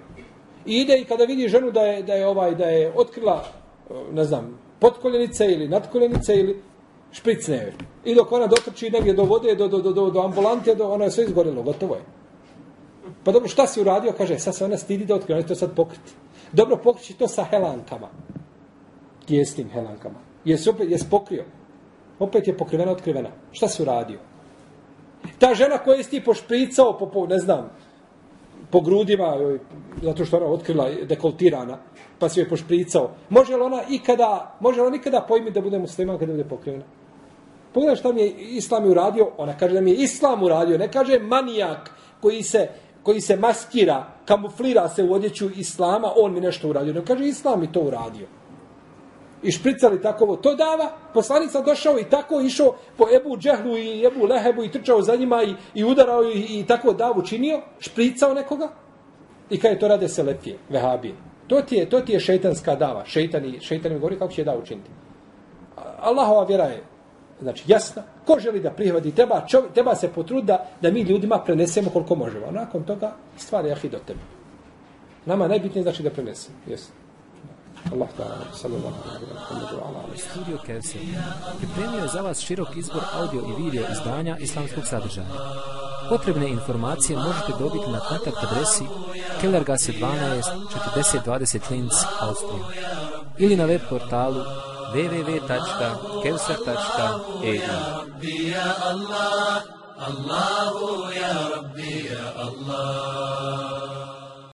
I ide i kada vidi ženu da je, da je ovaj da je otkrila ne znam, potkoljenice ili nadkoljenice ili špricne joj. I dok ona dotrči negdje do vode, do, do, do, do, do ambulante, do, ona je sve izgorilo, gotovo je. Pa dobro, šta si uradio? Kaže, sad se ona stidi da otkrije, ona je to sad pokriti. Dobro, pokriči to sa helankama. Tijesnim helankama. Jesi opet, jesi pokrio? Opet je pokrivena, otkrivena. Šta si uradio? Ta žena koja je ti pošpricao po, po, ne znam, po grudima, joj, zato što ona otkrila dekoltirana, pa si joj pošpricao. Može li ona ikada, može li ona ikada pojmi da bude musliman kada bude pokrivena? Pogledaj šta mi je Islam uradio, ona kaže da mi je Islam uradio, ne kaže manijak koji se, koji se maskira, kamuflira se u odjeću Islama, on mi nešto uradio, ne kaže Islam mi to uradio i špricali tako to dava, poslanica došao i tako išao po Ebu Džehlu i Ebu Lehebu i trčao za njima i, i udarao i, i tako davu činio, špricao nekoga i kada je to rade Selefije, Vehabije. To ti je, to ti je šeitanska dava, šeitani, šeitani govori kako će je davu učiniti. Allahova vjera je znači jasno, ko želi da prihvati, treba, čovjek, treba se potruditi da, da mi ljudima prenesemo koliko možemo. Nakon toga stvari jahid do tebe. Nama najbitnije znači da prenesemo. Jesu. Allah ta'ala, sallallahu alaihi wa Studio Kevser pripremio za vas širok izbor audio i video izdanja islamskog sadržaja. Potrebne informacije možete dobiti na kontakt adresi Kellergasse 12 4020 Linz, Austrija ili na web portalu دے وی تجا کلس تج